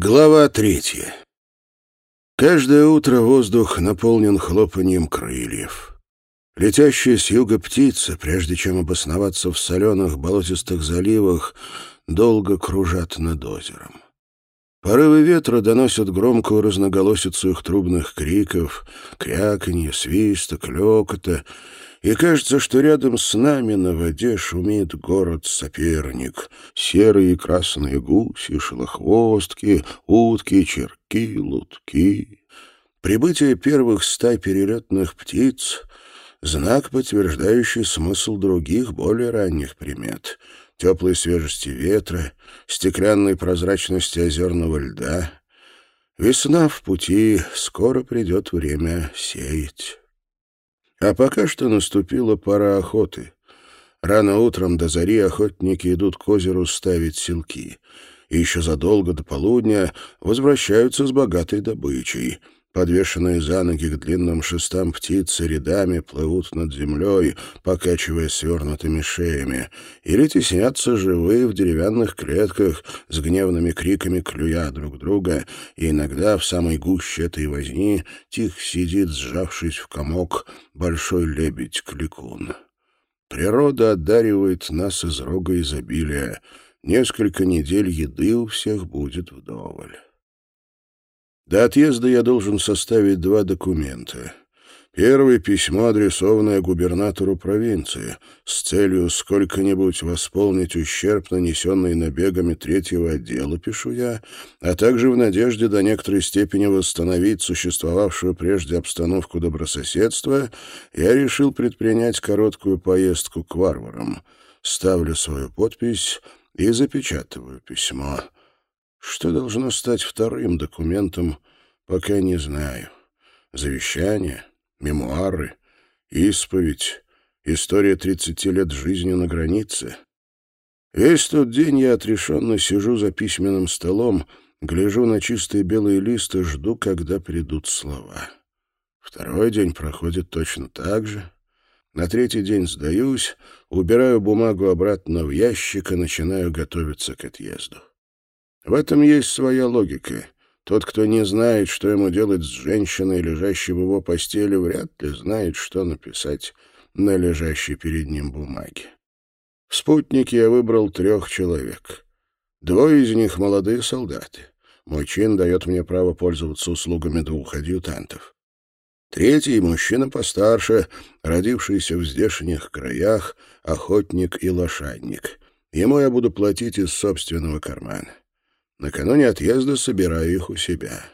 Глава третья. Каждое утро воздух наполнен хлопаньем крыльев. Летящая с юга птица, прежде чем обосноваться в соленых болотистых заливах, долго кружат над озером. Порывы ветра доносят громкую разноголосицу их трубных криков, кряканье, свиста, клёкота — и кажется, что рядом с нами на воде шумит город-соперник. Серые и красные гуси, шелохвостки, утки, черки, лутки. Прибытие первых стай перелетных птиц — знак, подтверждающий смысл других, более ранних примет. Теплой свежести ветра, стеклянной прозрачности озерного льда. Весна в пути, скоро придет время сеять. А пока что наступила пора охоты. Рано утром до зари охотники идут к озеру ставить селки. И еще задолго до полудня возвращаются с богатой добычей — Подвешенные за ноги к длинным шестам птицы рядами плывут над землей, покачивая свернутыми шеями, или теснятся живые в деревянных клетках с гневными криками клюя друг друга, и иногда в самой гуще этой возни тихо сидит, сжавшись в комок, большой лебедь-кликун. Природа одаривает нас из рога изобилия. Несколько недель еды у всех будет вдоволь. До отъезда я должен составить два документа. Первое письмо, адресованное губернатору провинции, с целью сколько-нибудь восполнить ущерб, нанесенный набегами третьего отдела, пишу я, а также в надежде до некоторой степени восстановить существовавшую прежде обстановку добрососедства, я решил предпринять короткую поездку к варварам. Ставлю свою подпись и запечатываю письмо. Что должно стать вторым документом, пока не знаю. Завещание, мемуары, исповедь, история тридцати лет жизни на границе. Весь тот день я отрешенно сижу за письменным столом, гляжу на чистые белые листы, жду, когда придут слова. Второй день проходит точно так же. На третий день сдаюсь, убираю бумагу обратно в ящик и начинаю готовиться к отъезду. В этом есть своя логика. Тот, кто не знает, что ему делать с женщиной, лежащей в его постели, вряд ли знает, что написать на лежащей перед ним бумаге. В спутнике я выбрал трех человек. Двое из них — молодые солдаты. Мой чин дает мне право пользоваться услугами двух адъютантов. Третий — мужчина постарше, родившийся в здешних краях, охотник и лошадник. Ему я буду платить из собственного кармана. Накануне отъезда собираю их у себя.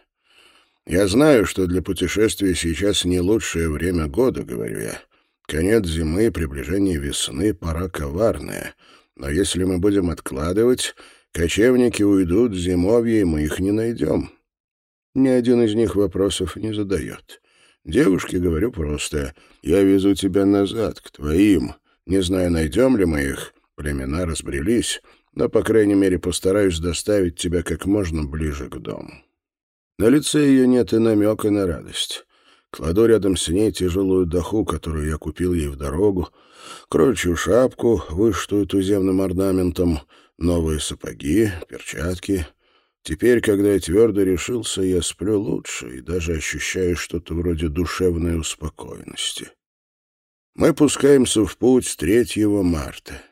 Я знаю, что для путешествия сейчас не лучшее время года, говорю я. Конец зимы, приближение весны, пора коварная. Но если мы будем откладывать, кочевники уйдут в зимовье, и мы их не найдем. Ни один из них вопросов не задает. Девушке говорю просто, я везу тебя назад, к твоим. Не знаю, найдем ли мы их. Племена разбрелись, но, по крайней мере, постараюсь доставить тебя как можно ближе к дому». На лице ее нет и намека на радость. Кладу рядом с ней тяжелую доху, которую я купил ей в дорогу, кроличью шапку, вышитую туземным орнаментом, новые сапоги, перчатки. Теперь, когда я твердо решился, я сплю лучше и даже ощущаю что-то вроде душевной успокоенности. Мы пускаемся в путь 3 марта.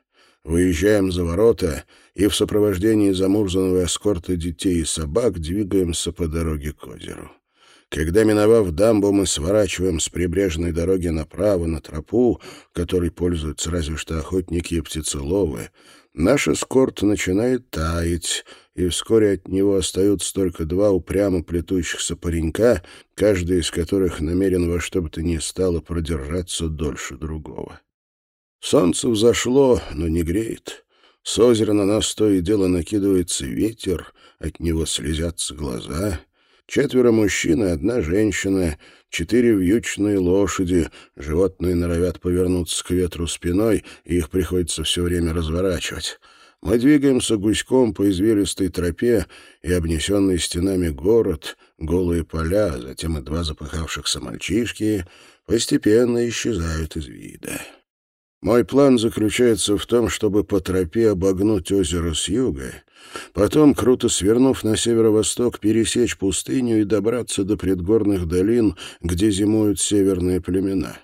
Выезжаем за ворота и в сопровождении замурзанного эскорта детей и собак двигаемся по дороге к озеру. Когда, миновав дамбу, мы сворачиваем с прибрежной дороги направо на тропу, которой пользуются разве что охотники и птицеловы, наш эскорт начинает таять, и вскоре от него остаются только два упрямо плетущихся паренька, каждый из которых намерен во что бы то ни стало продержаться дольше другого. Солнце взошло, но не греет. С озера на нас то и дело накидывается ветер, от него слезятся глаза. Четверо мужчин и одна женщина, четыре вьючные лошади. Животные норовят повернуться к ветру спиной, и их приходится все время разворачивать. Мы двигаемся гуськом по извилистой тропе и обнесенный стенами город, голые поля, затем и два запыхавшихся мальчишки постепенно исчезают из вида. Мой план заключается в том, чтобы по тропе обогнуть озеро с юга, потом, круто свернув на северо-восток, пересечь пустыню и добраться до предгорных долин, где зимуют северные племена.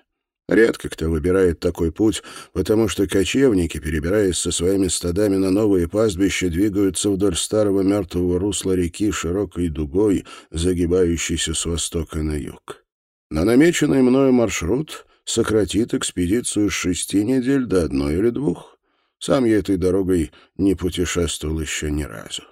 Редко кто выбирает такой путь, потому что кочевники, перебираясь со своими стадами на новые пастбища, двигаются вдоль старого мертвого русла реки широкой дугой, загибающейся с востока на юг. Но намеченный мною маршрут сократит экспедицию с шести недель до одной или двух. Сам я этой дорогой не путешествовал еще ни разу.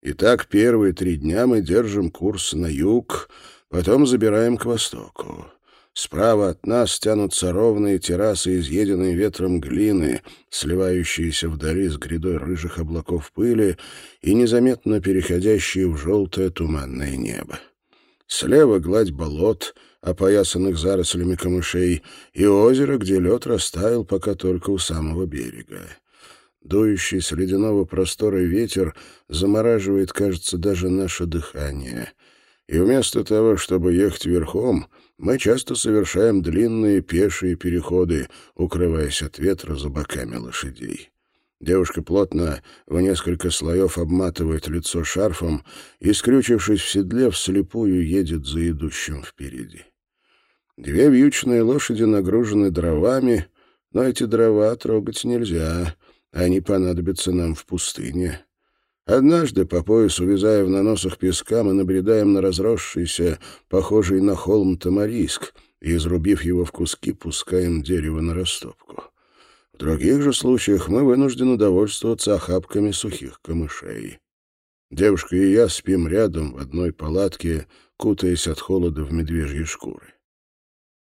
Итак, первые три дня мы держим курс на юг, потом забираем к востоку. Справа от нас тянутся ровные террасы, изъеденные ветром глины, сливающиеся вдали с грядой рыжих облаков пыли и незаметно переходящие в желтое туманное небо. Слева гладь болот — опоясанных зарослями камышей, и озеро, где лед растаял пока только у самого берега. Дующий с ледяного простора ветер замораживает, кажется, даже наше дыхание. И вместо того, чтобы ехать верхом, мы часто совершаем длинные пешие переходы, укрываясь от ветра за боками лошадей. Девушка плотно в несколько слоев обматывает лицо шарфом и, скрючившись в седле, вслепую едет за идущим впереди. Две вьючные лошади нагружены дровами, но эти дрова трогать нельзя, они понадобятся нам в пустыне. Однажды, по пояс увязая в наносах песка, мы набредаем на разросшийся, похожий на холм тамариск, и, изрубив его в куски, пускаем дерево на растопку. В других же случаях мы вынуждены довольствоваться охапками сухих камышей. Девушка и я спим рядом в одной палатке, кутаясь от холода в медвежьи шкуры.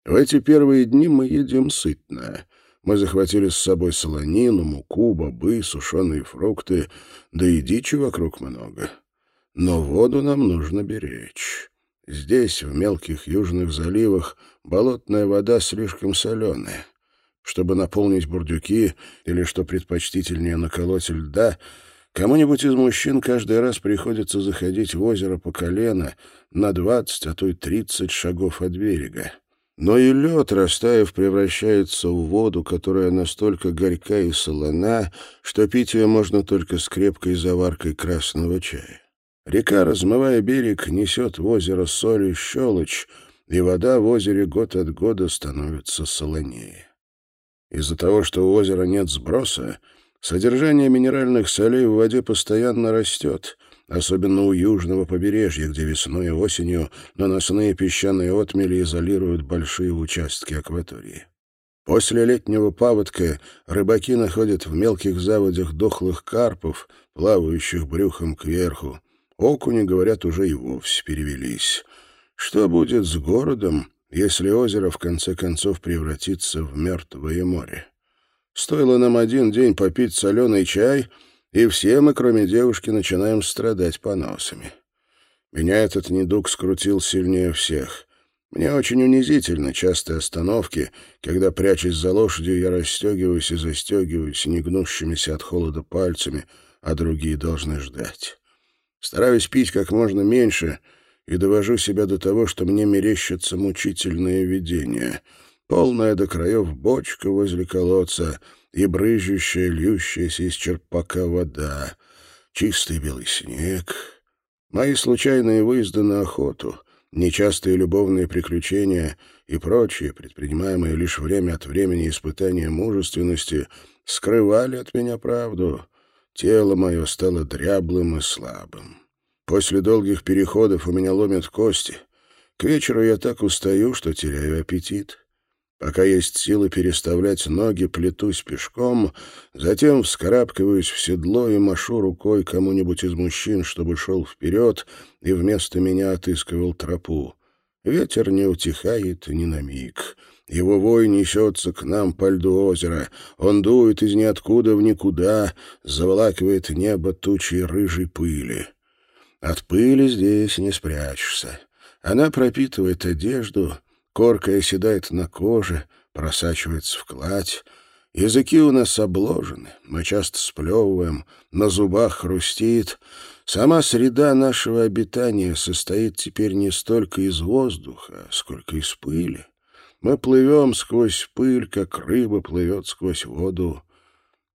В эти первые дни мы едим сытно. Мы захватили с собой солонину, муку, бобы, сушеные фрукты, да и дичи вокруг много. Но воду нам нужно беречь. Здесь, в мелких южных заливах, болотная вода слишком соленая. Чтобы наполнить бурдюки или, что предпочтительнее, наколоть льда, кому-нибудь из мужчин каждый раз приходится заходить в озеро по колено на двадцать, а то и тридцать шагов от берега. Но и лед, растаяв, превращается в воду, которая настолько горька и солона, что пить ее можно только с крепкой заваркой красного чая. Река, размывая берег, несет в озеро соль и щелочь, и вода в озере год от года становится солонее. Из-за того, что у озера нет сброса, содержание минеральных солей в воде постоянно растет, особенно у южного побережья, где весной и осенью наносные песчаные отмели изолируют большие участки акватории. После летнего паводка рыбаки находят в мелких заводях дохлых карпов, плавающих брюхом кверху. Окуни, говорят, уже и вовсе перевелись. Что будет с городом, если озеро в конце концов превратится в мертвое море. Стоило нам один день попить соленый чай, и все мы, кроме девушки, начинаем страдать поносами. Меня этот недуг скрутил сильнее всех. Мне очень унизительно частые остановки, когда, прячась за лошадью, я расстегиваюсь и застегиваюсь негнущимися от холода пальцами, а другие должны ждать. Стараюсь пить как можно меньше — и довожу себя до того, что мне мерещатся мучительные видения. Полная до краев бочка возле колодца и брызжущая, льющаяся из черпака вода, чистый белый снег. Мои случайные выезды на охоту, нечастые любовные приключения и прочие, предпринимаемые лишь время от времени испытания мужественности, скрывали от меня правду. Тело мое стало дряблым и слабым. После долгих переходов у меня ломят кости. К вечеру я так устаю, что теряю аппетит. Пока есть силы переставлять ноги, плетусь пешком, затем вскарабкиваюсь в седло и машу рукой кому-нибудь из мужчин, чтобы шел вперед и вместо меня отыскивал тропу. Ветер не утихает ни на миг. Его вой несется к нам по льду озера. Он дует из ниоткуда в никуда, заволакивает небо тучей рыжей пыли. От пыли здесь не спрячешься. Она пропитывает одежду, корка оседает на коже, просачивается в кладь. Языки у нас обложены, мы часто сплевываем, на зубах хрустит. Сама среда нашего обитания состоит теперь не столько из воздуха, сколько из пыли. Мы плывем сквозь пыль, как рыба плывет сквозь воду.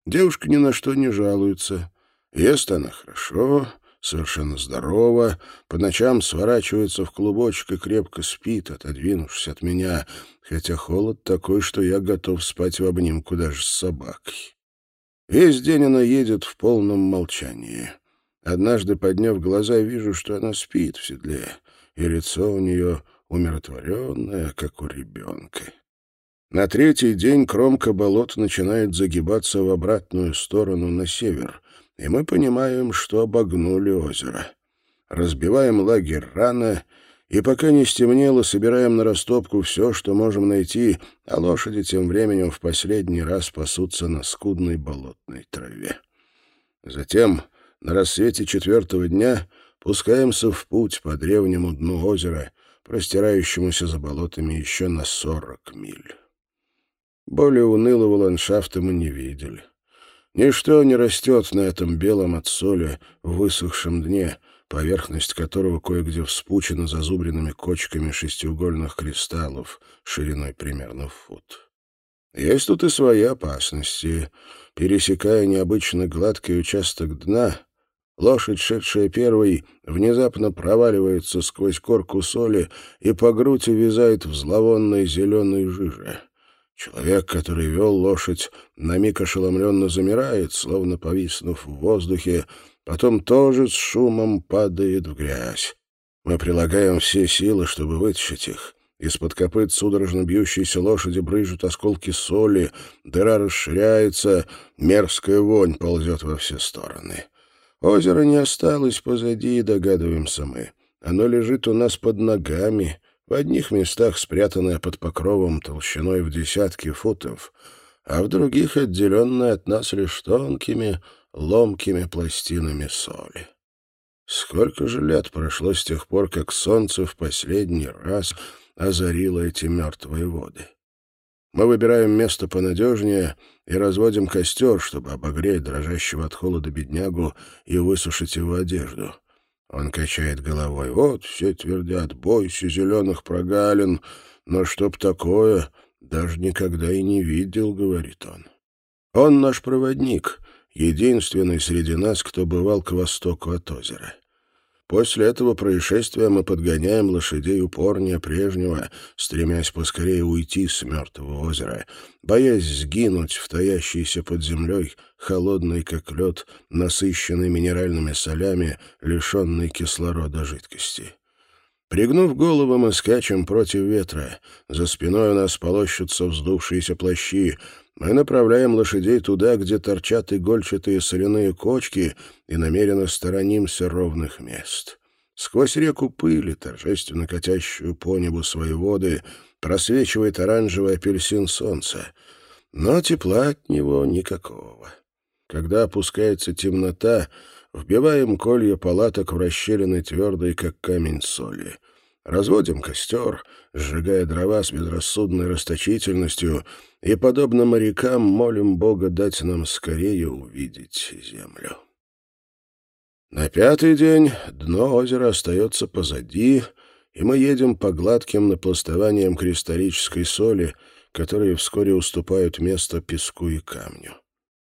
Девушка ни на что не жалуется. Ест она хорошо, совершенно здорова, по ночам сворачивается в клубочек и крепко спит, отодвинувшись от меня, хотя холод такой, что я готов спать в обнимку даже с собакой. Весь день она едет в полном молчании. Однажды, подняв глаза, вижу, что она спит в седле, и лицо у нее умиротворенное, как у ребенка. На третий день кромка болот начинает загибаться в обратную сторону на север, и мы понимаем, что обогнули озеро. Разбиваем лагерь рано, и пока не стемнело, собираем на растопку все, что можем найти, а лошади тем временем в последний раз пасутся на скудной болотной траве. Затем, на рассвете четвертого дня, пускаемся в путь по древнему дну озера, простирающемуся за болотами еще на сорок миль. Более унылого ландшафта мы не видели. Ничто не растет на этом белом от соли высохшем дне, поверхность которого кое-где вспучена зазубренными кочками шестиугольных кристаллов шириной примерно в фут. Есть тут и свои опасности. Пересекая необычно гладкий участок дна, лошадь, шедшая первой, внезапно проваливается сквозь корку соли и по грудь увязает в зловонной зеленой жиже. Человек, который вел лошадь, на миг ошеломленно замирает, словно повиснув в воздухе, потом тоже с шумом падает в грязь. Мы прилагаем все силы, чтобы вытащить их. Из-под копыт судорожно бьющейся лошади брызжут осколки соли, дыра расширяется, мерзкая вонь ползет во все стороны. Озеро не осталось позади, догадываемся мы. Оно лежит у нас под ногами, в одних местах спрятанная под покровом толщиной в десятки футов, а в других отделенная от нас лишь тонкими, ломкими пластинами соли. Сколько же лет прошло с тех пор, как солнце в последний раз озарило эти мертвые воды? Мы выбираем место понадежнее и разводим костер, чтобы обогреть дрожащего от холода беднягу и высушить его одежду. Он качает головой. Вот, все твердят, бойся зеленых прогалин, но чтоб такое, даже никогда и не видел, говорит он. Он наш проводник, единственный среди нас, кто бывал к востоку от озера. После этого происшествия мы подгоняем лошадей упорнее прежнего, стремясь поскорее уйти с мертвого озера, боясь сгинуть в таящейся под землей, холодной как лед, насыщенной минеральными солями, лишенной кислорода жидкости. Пригнув голову, мы скачем против ветра. За спиной у нас полощутся вздувшиеся плащи. Мы направляем лошадей туда, где торчат игольчатые соляные кочки, и намеренно сторонимся ровных мест. Сквозь реку пыли, торжественно катящую по небу свои воды, просвечивает оранжевый апельсин солнца. Но тепла от него никакого. Когда опускается темнота, вбиваем колья палаток в расщелины твердой, как камень соли. Разводим костер, сжигая дрова с безрассудной расточительностью, и, подобно морякам, молим Бога дать нам скорее увидеть землю. На пятый день дно озера остается позади, и мы едем по гладким напластованиям кристаллической соли, которые вскоре уступают место песку и камню.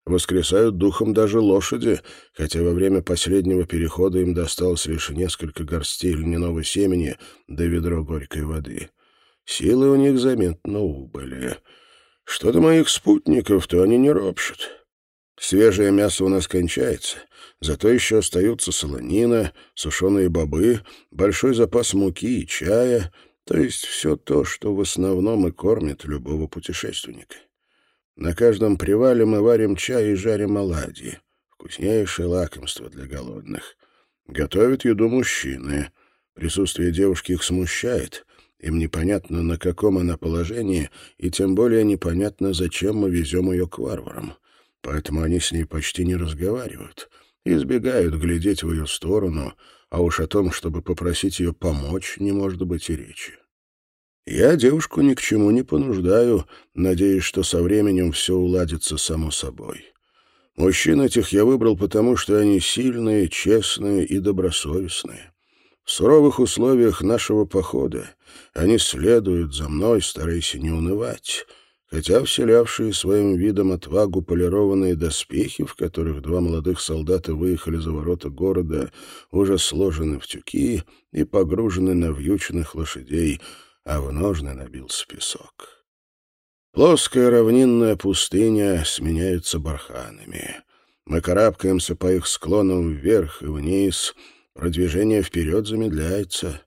Воскресают духом даже лошади, хотя во время последнего перехода им досталось лишь несколько горстей льняного семени да ведро горькой воды. Силы у них заметно убыли. Что до моих спутников, то они не ропщут. Свежее мясо у нас кончается, зато еще остаются солонина, сушеные бобы, большой запас муки и чая, то есть все то, что в основном и кормит любого путешественника. На каждом привале мы варим чай и жарим оладьи. Вкуснейшее лакомство для голодных. Готовят еду мужчины. Присутствие девушки их смущает. Им непонятно, на каком она положении, и тем более непонятно, зачем мы везем ее к варварам. Поэтому они с ней почти не разговаривают. Избегают глядеть в ее сторону, а уж о том, чтобы попросить ее помочь, не может быть и речи. Я девушку ни к чему не понуждаю, надеясь, что со временем все уладится само собой. Мужчин этих я выбрал потому, что они сильные, честные и добросовестные. В суровых условиях нашего похода они следуют за мной, стараясь не унывать, хотя вселявшие своим видом отвагу полированные доспехи, в которых два молодых солдата выехали за ворота города, уже сложены в тюки и погружены на вьючных лошадей, а в ножны набился песок. Плоская равнинная пустыня сменяется барханами. Мы карабкаемся по их склонам вверх и вниз, продвижение вперед замедляется.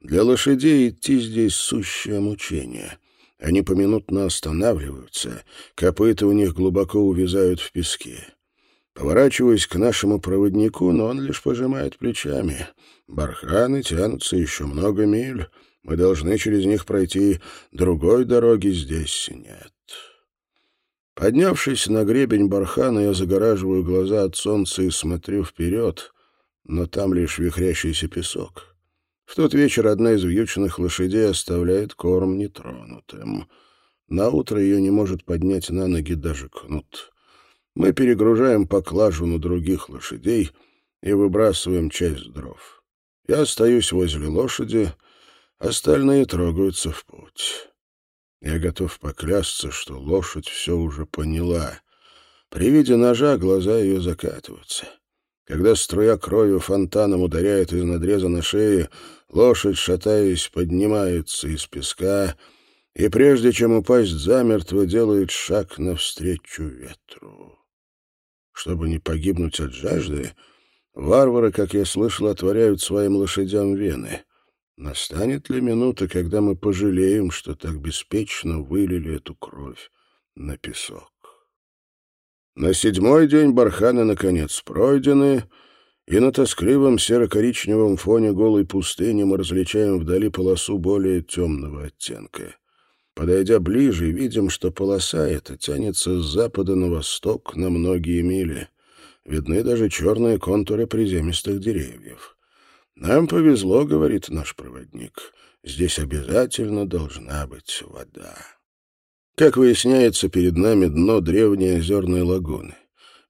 Для лошадей идти здесь сущее мучение. Они поминутно останавливаются, копыта у них глубоко увязают в песке. Поворачиваюсь к нашему проводнику, но он лишь пожимает плечами. Барханы тянутся еще много миль. Мы должны через них пройти. Другой дороги здесь нет. Поднявшись на гребень бархана, я загораживаю глаза от солнца и смотрю вперед, но там лишь вихрящийся песок. В тот вечер одна из вьючных лошадей оставляет корм нетронутым. На утро ее не может поднять на ноги даже кнут. Мы перегружаем поклажу на других лошадей и выбрасываем часть дров. Я остаюсь возле лошади, остальные трогаются в путь. Я готов поклясться, что лошадь все уже поняла. При виде ножа глаза ее закатываются. Когда струя крови фонтаном ударяет из надреза на шее, лошадь, шатаясь, поднимается из песка и, прежде чем упасть замертво, делает шаг навстречу ветру. Чтобы не погибнуть от жажды, варвары, как я слышал, отворяют своим лошадям вены. Настанет ли минута, когда мы пожалеем, что так беспечно вылили эту кровь на песок? На седьмой день барханы, наконец, пройдены, и на тоскливом серо-коричневом фоне голой пустыни мы различаем вдали полосу более темного оттенка. Подойдя ближе, видим, что полоса эта тянется с запада на восток на многие мили. Видны даже черные контуры приземистых деревьев. «Нам повезло», — говорит наш проводник. «Здесь обязательно должна быть вода». Как выясняется, перед нами дно древней озерной лагуны.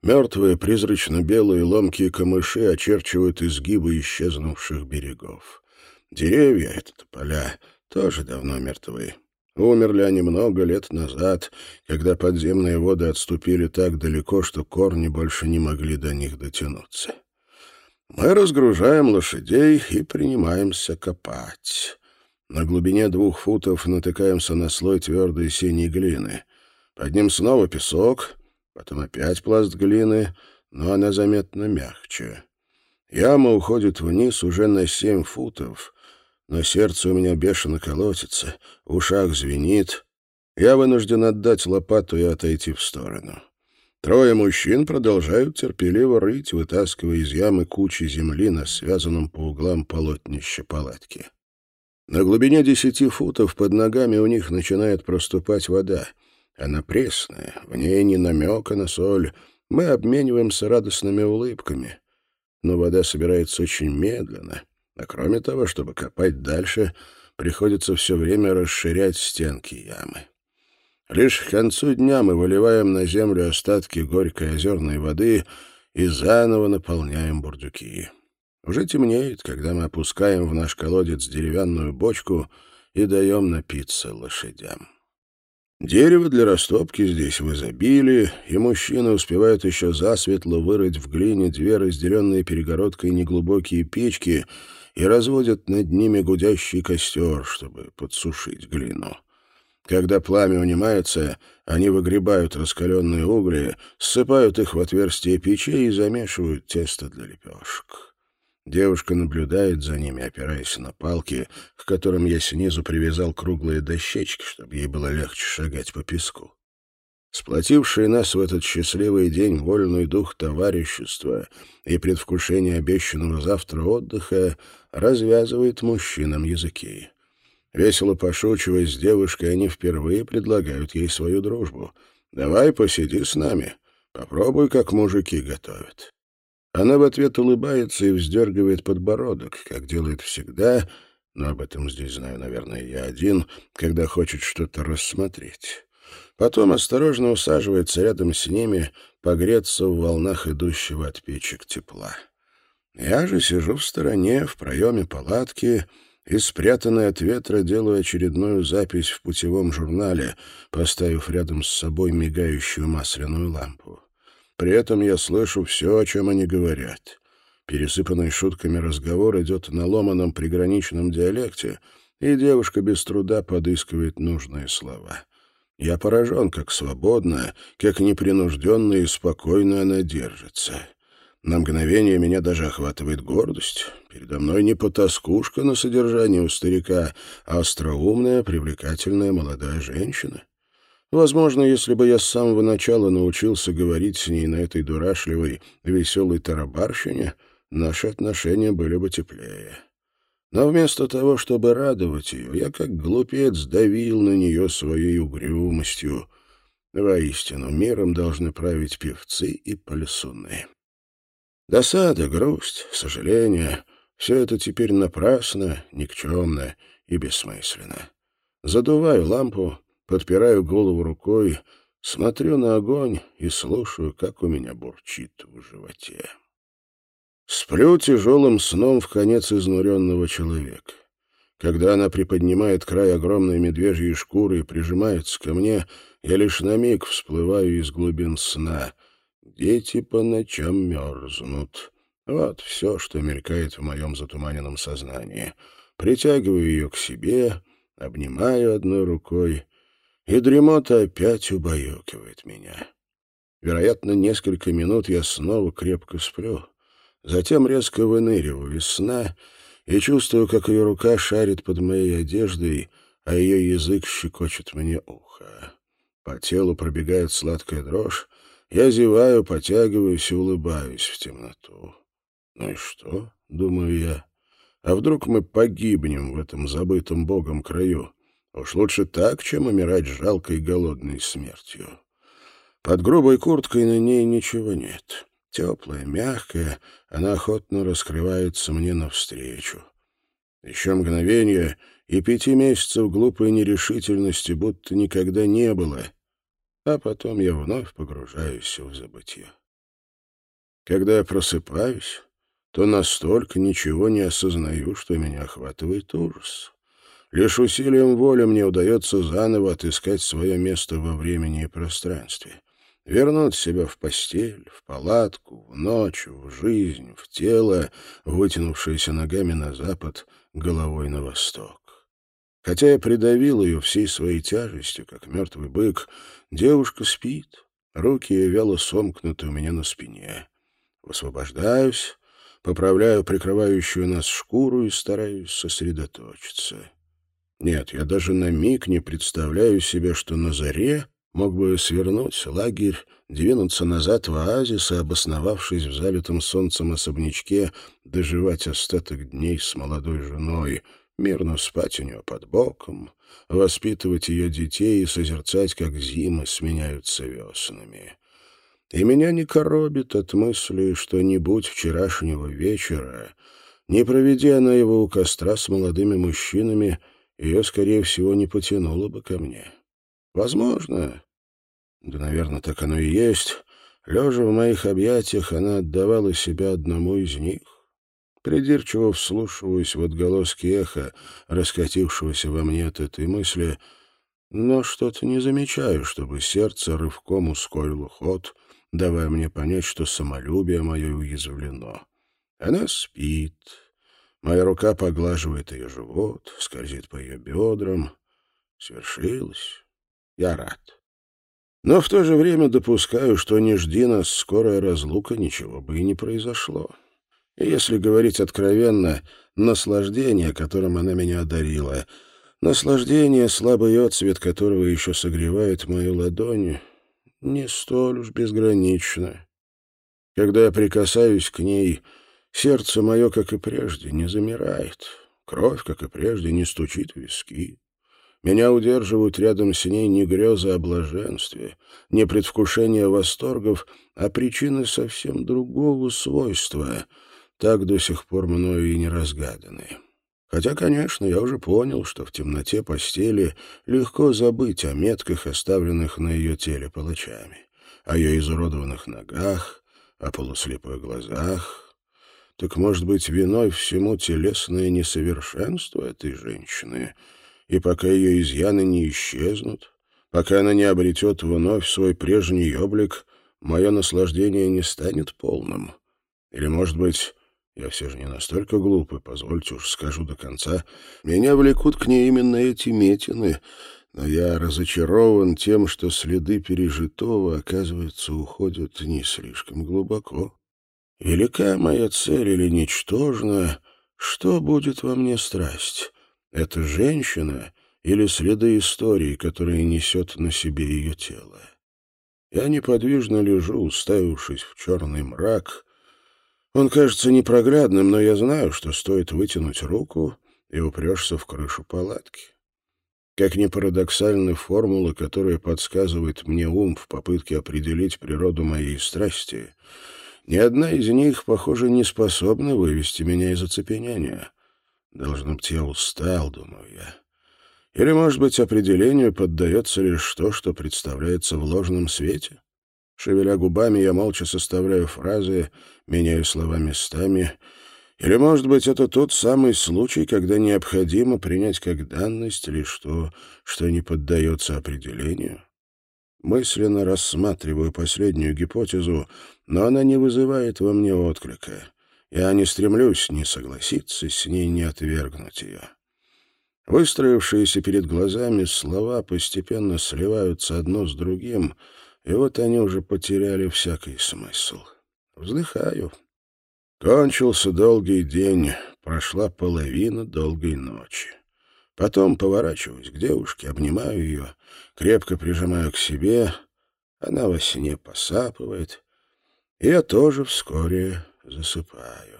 Мертвые, призрачно-белые ломкие камыши очерчивают изгибы исчезнувших берегов. Деревья, это поля, тоже давно мертвы. Умерли они много лет назад, когда подземные воды отступили так далеко, что корни больше не могли до них дотянуться. Мы разгружаем лошадей и принимаемся копать. На глубине двух футов натыкаемся на слой твердой синей глины. Под ним снова песок, потом опять пласт глины, но она заметно мягче. Яма уходит вниз уже на семь футов, но сердце у меня бешено колотится, в ушах звенит. Я вынужден отдать лопату и отойти в сторону. Трое мужчин продолжают терпеливо рыть, вытаскивая из ямы кучи земли на связанном по углам полотнище палатки. На глубине десяти футов под ногами у них начинает проступать вода. Она пресная, в ней не намека на соль. Мы обмениваемся радостными улыбками. Но вода собирается очень медленно. А кроме того, чтобы копать дальше, приходится все время расширять стенки ямы. Лишь к концу дня мы выливаем на землю остатки горькой озерной воды и заново наполняем бурдюки. Уже темнеет, когда мы опускаем в наш колодец деревянную бочку и даем напиться лошадям. Дерево для растопки здесь в изобилии, и мужчины успевают еще засветло вырыть в глине две разделенные перегородкой неглубокие печки и разводят над ними гудящий костер, чтобы подсушить глину. Когда пламя унимается, они выгребают раскаленные угли, ссыпают их в отверстие печей и замешивают тесто для лепешек. Девушка наблюдает за ними, опираясь на палки, к которым я снизу привязал круглые дощечки, чтобы ей было легче шагать по песку. Сплотивший нас в этот счастливый день вольный дух товарищества и предвкушение обещанного завтра отдыха развязывает мужчинам языки. Весело пошучивая с девушкой, они впервые предлагают ей свою дружбу. «Давай посиди с нами, попробуй, как мужики готовят». Она в ответ улыбается и вздергивает подбородок, как делает всегда, но об этом здесь знаю, наверное, я один, когда хочет что-то рассмотреть. Потом осторожно усаживается рядом с ними, погреться в волнах идущего от печек тепла. Я же сижу в стороне, в проеме палатки, и, спрятанный от ветра, делаю очередную запись в путевом журнале, поставив рядом с собой мигающую масляную лампу. При этом я слышу все, о чем они говорят. Пересыпанный шутками разговор идет на ломаном приграничном диалекте, и девушка без труда подыскивает нужные слова. Я поражен, как свободно, как непринужденно и спокойно она держится. На мгновение меня даже охватывает гордость. Передо мной не потаскушка на содержании у старика, а остроумная, привлекательная молодая женщина. Возможно, если бы я с самого начала научился говорить с ней на этой дурашливой, веселой тарабарщине, наши отношения были бы теплее. Но вместо того, чтобы радовать ее, я как глупец давил на нее своей угрюмостью. Воистину, миром должны править певцы и плясуны. Досада, грусть, сожаление — все это теперь напрасно, никчемно и бессмысленно. Задуваю лампу, подпираю голову рукой, смотрю на огонь и слушаю, как у меня бурчит в животе. Сплю тяжелым сном в конец изнуренного человека. Когда она приподнимает край огромной медвежьей шкуры и прижимается ко мне, я лишь на миг всплываю из глубин сна. Дети по ночам мерзнут. Вот все, что мелькает в моем затуманенном сознании. Притягиваю ее к себе, обнимаю одной рукой, и дремота опять убаюкивает меня. Вероятно, несколько минут я снова крепко сплю. Затем резко выныриваю из сна и чувствую, как ее рука шарит под моей одеждой, а ее язык щекочет мне ухо. По телу пробегает сладкая дрожь. Я зеваю, потягиваюсь и улыбаюсь в темноту. Ну и что, думаю я, а вдруг мы погибнем в этом забытом Богом краю? Уж лучше так, чем умирать жалкой голодной смертью. Под грубой курткой на ней ничего нет. Теплая, мягкая, она охотно раскрывается мне навстречу. Еще мгновение, и пяти месяцев глупой нерешительности будто никогда не было, а потом я вновь погружаюсь в забытье. Когда я просыпаюсь, то настолько ничего не осознаю, что меня охватывает ужас. Лишь усилием воли мне удается заново отыскать свое место во времени и пространстве вернуть себя в постель, в палатку, в ночь, в жизнь, в тело, вытянувшееся ногами на запад, головой на восток. Хотя я придавил ее всей своей тяжестью, как мертвый бык, девушка спит, руки ее вяло сомкнуты у меня на спине. Высвобождаюсь, поправляю прикрывающую нас шкуру и стараюсь сосредоточиться. Нет, я даже на миг не представляю себе, что на заре мог бы свернуть лагерь, двинуться назад в оазис и, обосновавшись в залитом солнцем особнячке, доживать остаток дней с молодой женой, мирно спать у нее под боком, воспитывать ее детей и созерцать, как зимы сменяются веснами. И меня не коробит от мысли, что не будь вчерашнего вечера, не проведя она его у костра с молодыми мужчинами, ее, скорее всего, не потянуло бы ко мне. Возможно. Да, наверное, так оно и есть. Лежа в моих объятиях, она отдавала себя одному из них. Придирчиво вслушиваясь в отголоски эха, раскатившегося во мне от этой мысли, но что-то не замечаю, чтобы сердце рывком ускорило ход, давая мне понять, что самолюбие мое уязвлено. Она спит. Моя рука поглаживает ее живот, скользит по ее бедрам. Свершилось. Я рад. Но в то же время допускаю, что не жди нас скорая разлука, ничего бы и не произошло. И если говорить откровенно, наслаждение, которым она меня одарила, наслаждение, слабый отцвет которого еще согревает мою ладонь, не столь уж безгранично. Когда я прикасаюсь к ней, сердце мое, как и прежде, не замирает, кровь, как и прежде, не стучит в виски. Меня удерживают рядом с ней не грезы о блаженстве, не предвкушение восторгов, а причины совсем другого свойства, так до сих пор мною и не разгаданные. Хотя, конечно, я уже понял, что в темноте постели легко забыть о метках, оставленных на ее теле палачами, о ее изуродованных ногах, о полуслепых глазах. Так, может быть, виной всему телесное несовершенство этой женщины? И пока ее изъяны не исчезнут, пока она не обретет вновь свой прежний облик, мое наслаждение не станет полным. Или, может быть, я все же не настолько глупый, позвольте уж скажу до конца, меня влекут к ней именно эти метины, но я разочарован тем, что следы пережитого, оказывается, уходят не слишком глубоко. Велика моя цель или ничтожна, что будет во мне страсть? Это женщина или следы истории, которые несет на себе ее тело? Я неподвижно лежу, уставившись в черный мрак. Он кажется непроглядным, но я знаю, что стоит вытянуть руку, и упрешься в крышу палатки. Как ни парадоксальны формулы, которые подсказывает мне ум в попытке определить природу моей страсти, ни одна из них, похоже, не способна вывести меня из оцепенения. Должно быть, я устал, думаю я. Или, может быть, определению поддается лишь то, что представляется в ложном свете? Шевеля губами, я молча составляю фразы, меняю слова местами — или, может быть, это тот самый случай, когда необходимо принять как данность лишь то, что не поддается определению? Мысленно рассматриваю последнюю гипотезу, но она не вызывает во мне отклика. Я не стремлюсь ни согласиться с ней, ни отвергнуть ее. Выстроившиеся перед глазами слова постепенно сливаются одно с другим, и вот они уже потеряли всякий смысл. Вздыхаю. Кончился долгий день, прошла половина долгой ночи. Потом поворачиваюсь к девушке, обнимаю ее, крепко прижимаю к себе. Она во сне посапывает. Я тоже вскоре засыпаю.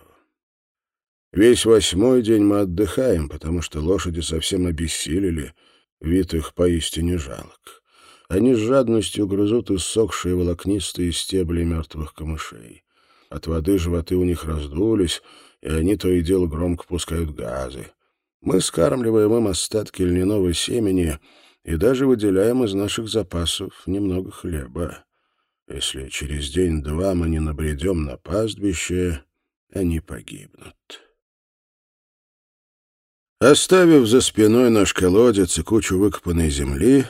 Весь восьмой день мы отдыхаем, потому что лошади совсем обессилели, вид их поистине жалок. Они с жадностью грызут иссохшие волокнистые стебли мертвых камышей. От воды животы у них раздулись, и они то и дело громко пускают газы. Мы скармливаем им остатки льняного семени и даже выделяем из наших запасов немного хлеба. Если через день-два мы не набредем на пастбище, они погибнут. Оставив за спиной наш колодец и кучу выкопанной земли,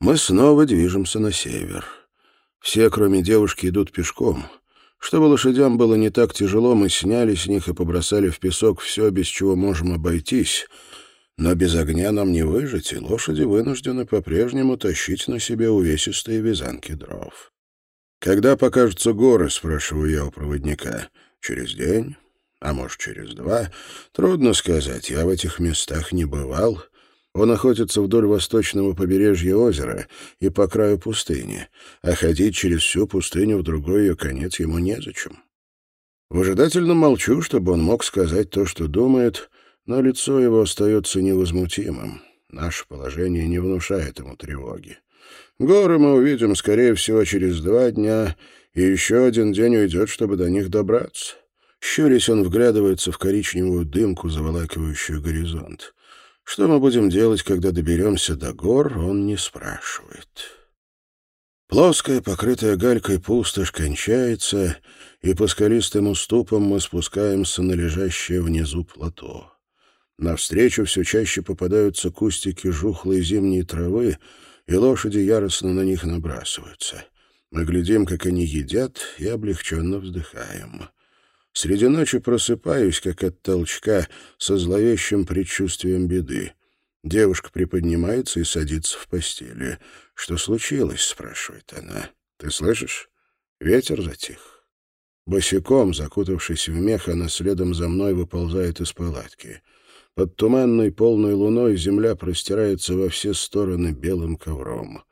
мы снова движемся на север. Все, кроме девушки, идут пешком — чтобы лошадям было не так тяжело, мы сняли с них и побросали в песок все, без чего можем обойтись. Но без огня нам не выжить, и лошади вынуждены по-прежнему тащить на себе увесистые вязанки дров. «Когда покажутся горы?» — спрашиваю я у проводника. «Через день? А может, через два? Трудно сказать, я в этих местах не бывал». Он охотится вдоль восточного побережья озера и по краю пустыни, а ходить через всю пустыню в другой ее конец ему незачем. Выжидательно молчу, чтобы он мог сказать то, что думает, но лицо его остается невозмутимым. Наше положение не внушает ему тревоги. Горы мы увидим, скорее всего, через два дня, и еще один день уйдет, чтобы до них добраться. Щурясь, он вглядывается в коричневую дымку, заволакивающую горизонт. Что мы будем делать, когда доберемся до гор, он не спрашивает. Плоская, покрытая галькой пустошь кончается, и по скалистым уступам мы спускаемся на лежащее внизу плато. Навстречу все чаще попадаются кустики жухлой зимней травы, и лошади яростно на них набрасываются. Мы глядим, как они едят, и облегченно вздыхаем. Среди ночи просыпаюсь, как от толчка, со зловещим предчувствием беды. Девушка приподнимается и садится в постели. «Что случилось?» — спрашивает она. «Ты слышишь? Ветер затих». Босиком, закутавшись в мех, она следом за мной выползает из палатки. Под туманной полной луной земля простирается во все стороны белым ковром.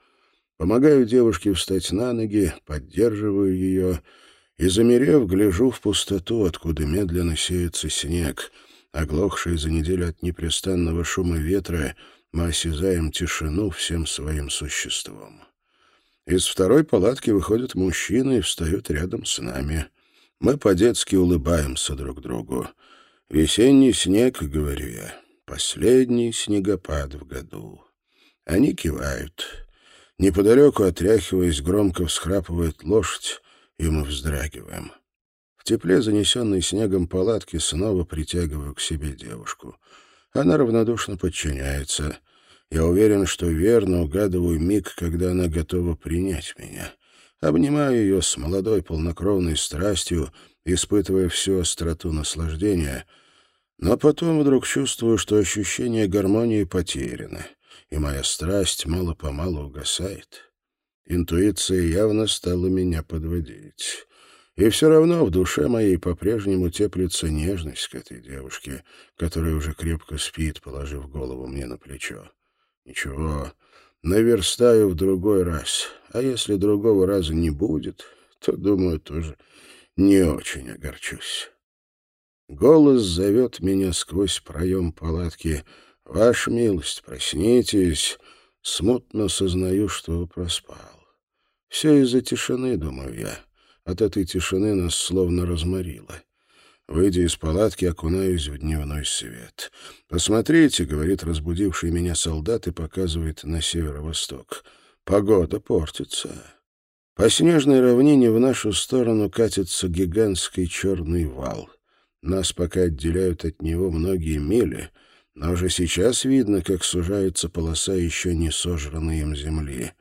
Помогаю девушке встать на ноги, поддерживаю ее — и, замерев, гляжу в пустоту, откуда медленно сеется снег. Оглохшие за неделю от непрестанного шума ветра, мы осязаем тишину всем своим существом. Из второй палатки выходят мужчины и встают рядом с нами. Мы по-детски улыбаемся друг другу. «Весенний снег», — говорю я, — «последний снегопад в году». Они кивают. Неподалеку, отряхиваясь, громко всхрапывает лошадь, и мы вздрагиваем. В тепле занесенной снегом палатки снова притягиваю к себе девушку. Она равнодушно подчиняется. Я уверен, что верно угадываю миг, когда она готова принять меня. Обнимаю ее с молодой полнокровной страстью, испытывая всю остроту наслаждения, но потом вдруг чувствую, что ощущение гармонии потеряно, и моя страсть мало-помалу угасает. Интуиция явно стала меня подводить. И все равно в душе моей по-прежнему теплится нежность к этой девушке, которая уже крепко спит, положив голову мне на плечо. Ничего, наверстаю в другой раз. А если другого раза не будет, то, думаю, тоже не очень огорчусь. Голос зовет меня сквозь проем палатки. «Ваша милость, проснитесь!» Смутно сознаю, что проспал. Все из-за тишины, думаю я. От этой тишины нас словно разморило. Выйдя из палатки, окунаюсь в дневной свет. «Посмотрите», — говорит разбудивший меня солдат и показывает на северо-восток. «Погода портится». По снежной равнине в нашу сторону катится гигантский черный вал. Нас пока отделяют от него многие мили, но уже сейчас видно, как сужается полоса еще не сожранной им земли.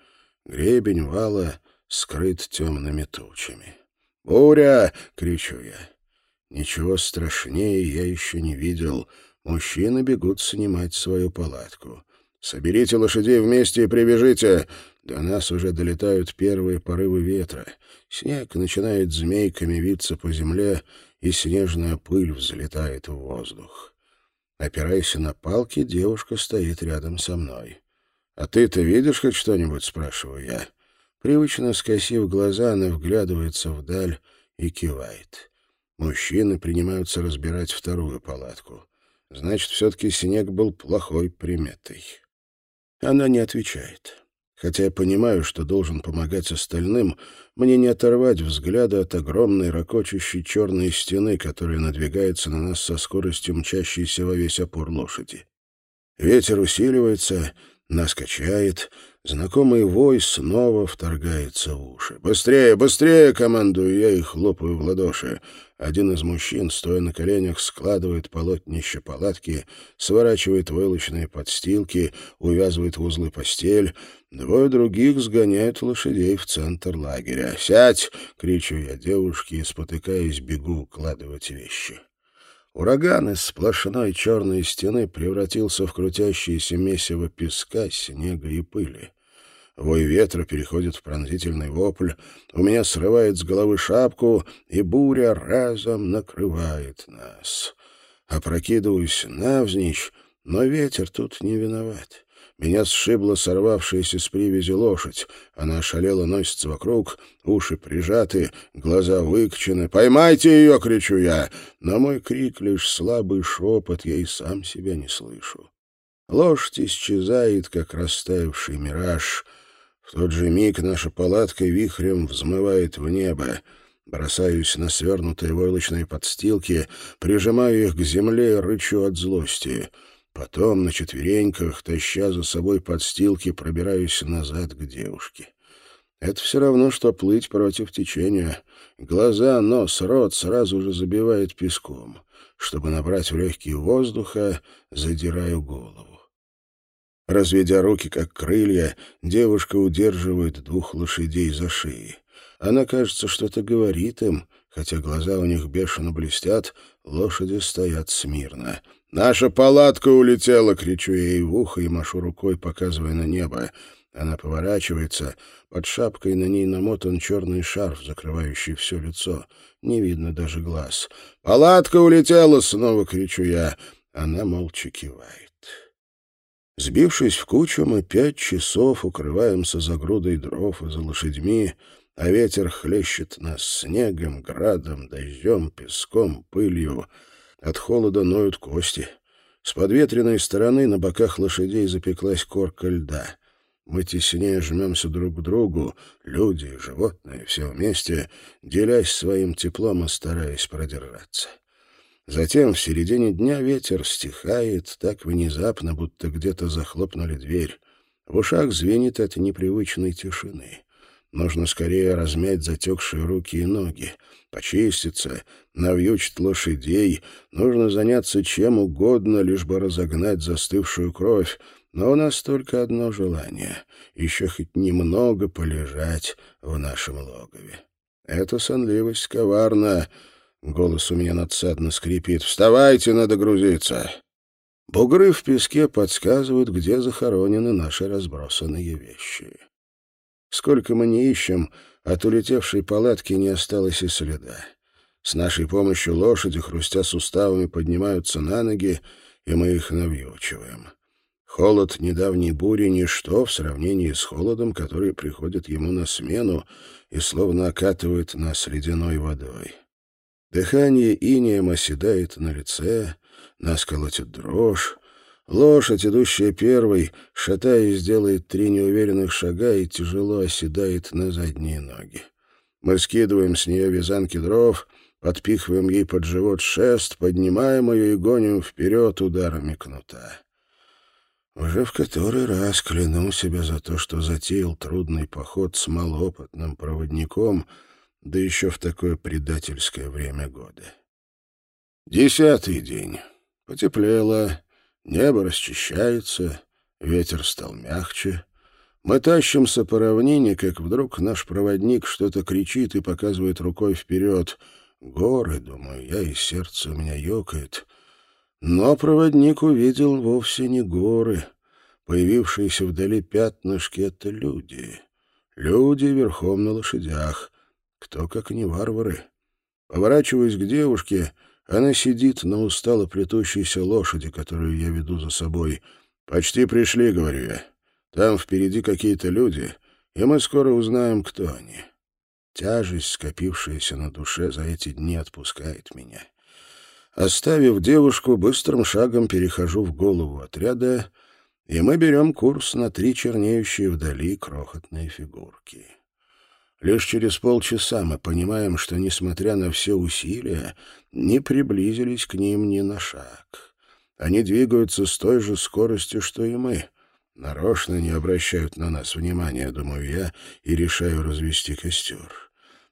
Гребень вала скрыт темными тучами. «Буря!» — кричу я. Ничего страшнее я еще не видел. Мужчины бегут снимать свою палатку. «Соберите лошадей вместе и привяжите!» До нас уже долетают первые порывы ветра. Снег начинает змейками виться по земле, и снежная пыль взлетает в воздух. Опираясь на палки, девушка стоит рядом со мной. «А ты-то видишь хоть что-нибудь?» — спрашиваю я. Привычно скосив глаза, она вглядывается вдаль и кивает. Мужчины принимаются разбирать вторую палатку. Значит, все-таки снег был плохой приметой. Она не отвечает. Хотя я понимаю, что должен помогать остальным, мне не оторвать взгляда от огромной ракочущей черной стены, которая надвигается на нас со скоростью мчащейся во весь опор лошади. Ветер усиливается, нас качает, знакомый вой снова вторгается в уши. «Быстрее, быстрее!» — командую я и хлопаю в ладоши. Один из мужчин, стоя на коленях, складывает полотнище палатки, сворачивает войлочные подстилки, увязывает в узлы постель. Двое других сгоняют лошадей в центр лагеря. «Сядь!» — кричу я девушке и, спотыкаясь, бегу укладывать вещи. Ураган из сплошной черной стены превратился в крутящееся месиво песка, снега и пыли. Вой ветра переходит в пронзительный вопль, у меня срывает с головы шапку, и буря разом накрывает нас. Опрокидываюсь навзничь, но ветер тут не виноват. Меня сшибла сорвавшаяся с привязи лошадь. Она шалела носится вокруг, уши прижаты, глаза выкчены. «Поймайте ее!» — кричу я. Но мой крик — лишь слабый шепот, я и сам себя не слышу. Лошадь исчезает, как растаявший мираж. В тот же миг наша палатка вихрем взмывает в небо. Бросаюсь на свернутые войлочные подстилки, прижимаю их к земле и рычу от злости — Потом на четвереньках, таща за собой подстилки, пробираюсь назад к девушке. Это все равно, что плыть против течения. Глаза, нос, рот сразу же забивает песком. Чтобы набрать в легкие воздуха, задираю голову. Разведя руки, как крылья, девушка удерживает двух лошадей за шеи. Она, кажется, что-то говорит им, хотя глаза у них бешено блестят, лошади стоят смирно — «Наша палатка улетела!» — кричу я ей в ухо и машу рукой, показывая на небо. Она поворачивается. Под шапкой на ней намотан черный шарф, закрывающий все лицо. Не видно даже глаз. «Палатка улетела!» — снова кричу я. Она молча кивает. Сбившись в кучу, мы пять часов укрываемся за грудой дров и за лошадьми, а ветер хлещет нас снегом, градом, дождем, песком, пылью — от холода ноют кости. С подветренной стороны на боках лошадей запеклась корка льда. Мы теснее жмемся друг к другу, люди и животные, все вместе, делясь своим теплом и стараясь продержаться. Затем в середине дня ветер стихает так внезапно, будто где-то захлопнули дверь. В ушах звенит от непривычной тишины. Нужно скорее размять затекшие руки и ноги, почиститься, навьючить лошадей. Нужно заняться чем угодно, лишь бы разогнать застывшую кровь. Но у нас только одно желание — еще хоть немного полежать в нашем логове. Эта сонливость коварна. Голос у меня надсадно скрипит. «Вставайте, надо грузиться!» Бугры в песке подсказывают, где захоронены наши разбросанные вещи. Сколько мы не ищем, от улетевшей палатки не осталось и следа. С нашей помощью лошади, хрустя суставами, поднимаются на ноги, и мы их навьючиваем. Холод недавней бури — ничто в сравнении с холодом, который приходит ему на смену и словно окатывает нас ледяной водой. Дыхание инеем оседает на лице, нас колотит дрожь. Лошадь, идущая первой, шатаясь, делает три неуверенных шага и тяжело оседает на задние ноги. Мы скидываем с нее вязанки дров, подпихиваем ей под живот шест, поднимаем ее и гоним вперед ударами кнута. Уже в который раз кляну себя за то, что затеял трудный поход с малоопытным проводником, да еще в такое предательское время года. Десятый день. Потеплело, небо расчищается, ветер стал мягче. Мы тащимся по равнине, как вдруг наш проводник что-то кричит и показывает рукой вперед. Горы, думаю я, и сердце у меня ёкает. Но проводник увидел вовсе не горы. Появившиеся вдали пятнышки — это люди. Люди верхом на лошадях. Кто, как не варвары. Поворачиваясь к девушке, она сидит на устало плетущейся лошади, которую я веду за собой. «Почти пришли», — говорю я. «Там впереди какие-то люди, и мы скоро узнаем, кто они». Тяжесть, скопившаяся на душе за эти дни, отпускает меня. Оставив девушку, быстрым шагом перехожу в голову отряда, и мы берем курс на три чернеющие вдали крохотные фигурки. Лишь через полчаса мы понимаем, что, несмотря на все усилия, не приблизились к ним ни на шаг. Они двигаются с той же скоростью, что и мы. Нарочно не обращают на нас внимания, думаю я, и решаю развести костер.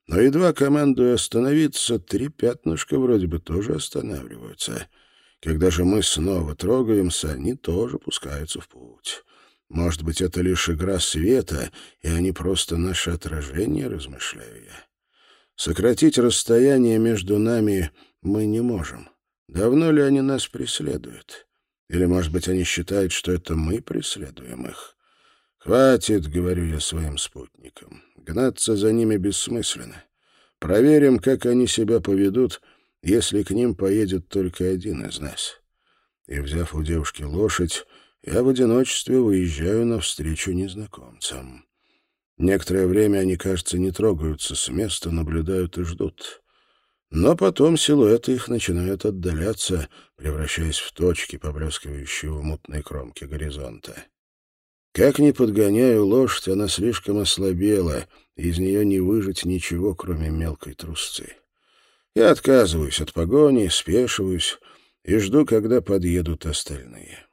Но едва командую остановиться, три пятнышка вроде бы тоже останавливаются. Когда же мы снова трогаемся, они тоже пускаются в путь. Может быть, это лишь игра света, и они просто наше отражение, размышляю я. Сократить расстояние между нами мы не можем. Давно ли они нас преследуют? Или, может быть, они считают, что это мы преследуем их? Хватит, говорю я своим спутникам. Гнаться за ними бессмысленно. Проверим, как они себя поведут, если к ним поедет только один из нас. И, взяв у девушки лошадь, я в одиночестве выезжаю навстречу незнакомцам. Некоторое время они, кажется, не трогаются с места, наблюдают и ждут. Но потом силуэты их начинают отдаляться, превращаясь в точки, поблескивающие в мутной кромке горизонта. Как ни подгоняю лошадь, она слишком ослабела, и из нее не выжить ничего, кроме мелкой трусцы. Я отказываюсь от погони, спешиваюсь и жду, когда подъедут остальные.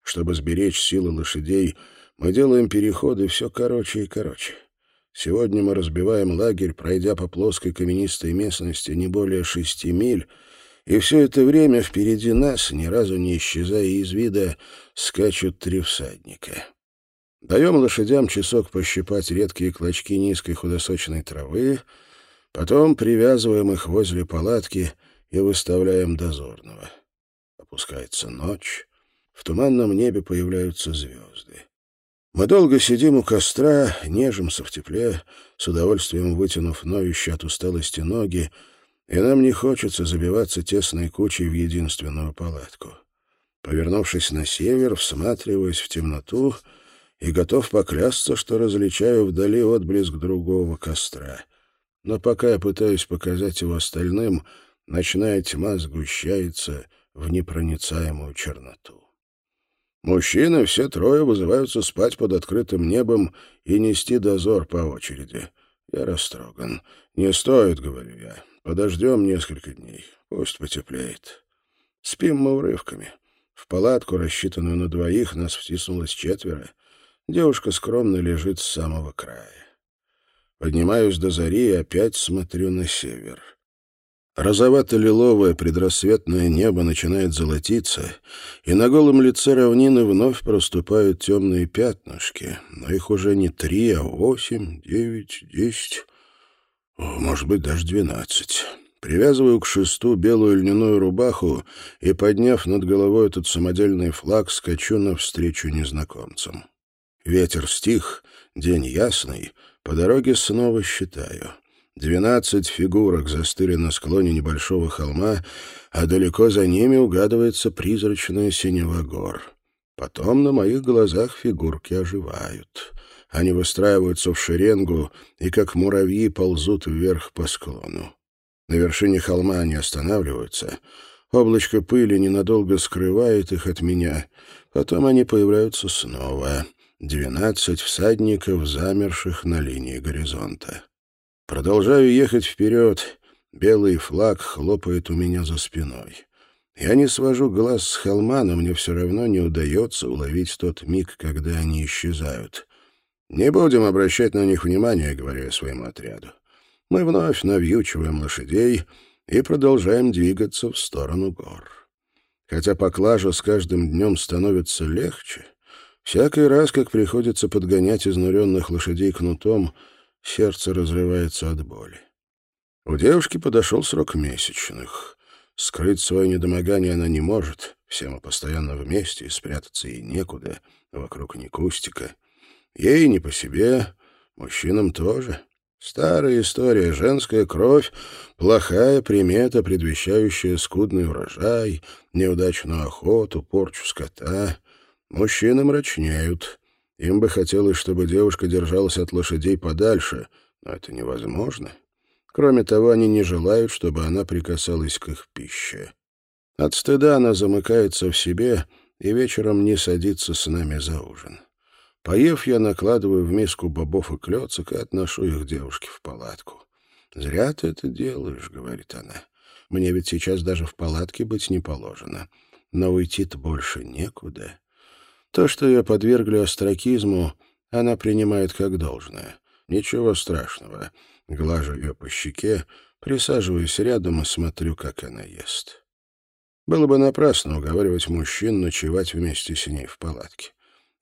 Чтобы сберечь силы лошадей, мы делаем переходы все короче и короче. Сегодня мы разбиваем лагерь, пройдя по плоской каменистой местности не более шести миль, и все это время впереди нас, ни разу не исчезая из вида, скачут три всадника. Даем лошадям часок пощипать редкие клочки низкой худосочной травы, потом привязываем их возле палатки и выставляем дозорного. Опускается ночь, в туманном небе появляются звезды. Мы долго сидим у костра, нежимся в тепле, с удовольствием вытянув ноющие от усталости ноги, и нам не хочется забиваться тесной кучей в единственную палатку. Повернувшись на север, всматриваясь в темноту и готов поклясться, что различаю вдали отблеск другого костра. Но пока я пытаюсь показать его остальным, ночная тьма сгущается в непроницаемую черноту. Мужчины все трое вызываются спать под открытым небом и нести дозор по очереди. Я растроган. «Не стоит», — говорю я. «Подождем несколько дней. Пусть потеплеет». Спим мы урывками. В палатку, рассчитанную на двоих, нас втиснулось четверо. Девушка скромно лежит с самого края. Поднимаюсь до зари и опять смотрю на север. Розовато-лиловое предрассветное небо начинает золотиться, и на голом лице равнины вновь проступают темные пятнышки, но их уже не три, а восемь, девять, десять, может быть, даже двенадцать. Привязываю к шесту белую льняную рубаху и, подняв над головой этот самодельный флаг, скачу навстречу незнакомцам. Ветер стих, день ясный, по дороге снова считаю. Двенадцать фигурок застыли на склоне небольшого холма, а далеко за ними угадывается призрачная синева гор. Потом на моих глазах фигурки оживают. Они выстраиваются в шеренгу и, как муравьи, ползут вверх по склону. На вершине холма они останавливаются. Облачко пыли ненадолго скрывает их от меня. Потом они появляются снова. Двенадцать всадников, замерших на линии горизонта. Продолжаю ехать вперед. Белый флаг хлопает у меня за спиной. Я не свожу глаз с холма, но мне все равно не удается уловить тот миг, когда они исчезают. «Не будем обращать на них внимания», — говорю я своему отряду. Мы вновь навьючиваем лошадей и продолжаем двигаться в сторону гор. Хотя поклажа с каждым днем становится легче, всякий раз, как приходится подгонять изнуренных лошадей кнутом, Сердце разрывается от боли. У девушки подошел срок месячных. Скрыть свое недомогание она не может. Все мы постоянно вместе, и спрятаться ей некуда. Вокруг ни кустика. Ей не по себе, мужчинам тоже. Старая история, женская кровь, плохая примета, предвещающая скудный урожай, неудачную охоту, порчу скота. Мужчины мрачнеют. Им бы хотелось, чтобы девушка держалась от лошадей подальше, но это невозможно. Кроме того, они не желают, чтобы она прикасалась к их пище. От стыда она замыкается в себе и вечером не садится с нами за ужин. Поев, я накладываю в миску бобов и клёцок и отношу их девушке в палатку. «Зря ты это делаешь», — говорит она. «Мне ведь сейчас даже в палатке быть не положено. Но уйти-то больше некуда. То, что ее подвергли остракизму, она принимает как должное. Ничего страшного. Глажу ее по щеке, присаживаюсь рядом и смотрю, как она ест. Было бы напрасно уговаривать мужчин ночевать вместе с ней в палатке.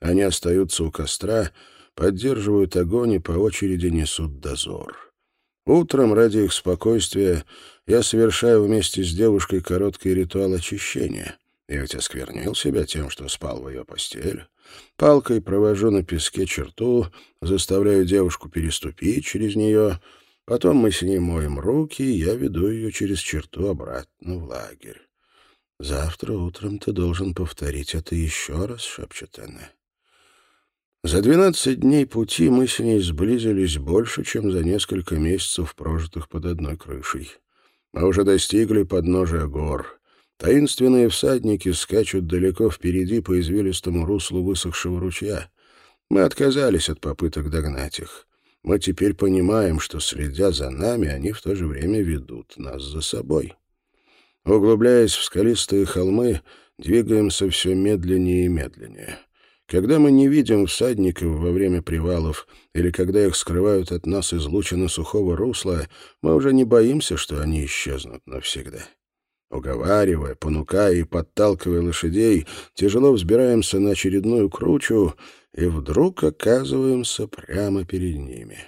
Они остаются у костра, поддерживают огонь и по очереди несут дозор. Утром, ради их спокойствия, я совершаю вместе с девушкой короткий ритуал очищения — я ведь осквернил себя тем, что спал в ее постели. Палкой провожу на песке черту, заставляю девушку переступить через нее. Потом мы с ней моем руки, и я веду ее через черту обратно в лагерь. «Завтра утром ты должен повторить это еще раз», — шепчет она. За двенадцать дней пути мы с ней сблизились больше, чем за несколько месяцев, прожитых под одной крышей. Мы уже достигли подножия гор — Таинственные всадники скачут далеко впереди по извилистому руслу высохшего ручья. Мы отказались от попыток догнать их. Мы теперь понимаем, что, следя за нами, они в то же время ведут нас за собой. Углубляясь в скалистые холмы, двигаемся все медленнее и медленнее. Когда мы не видим всадников во время привалов или когда их скрывают от нас излучины сухого русла, мы уже не боимся, что они исчезнут навсегда. Уговаривая, понукая и подталкивая лошадей, тяжело взбираемся на очередную кручу и вдруг оказываемся прямо перед ними.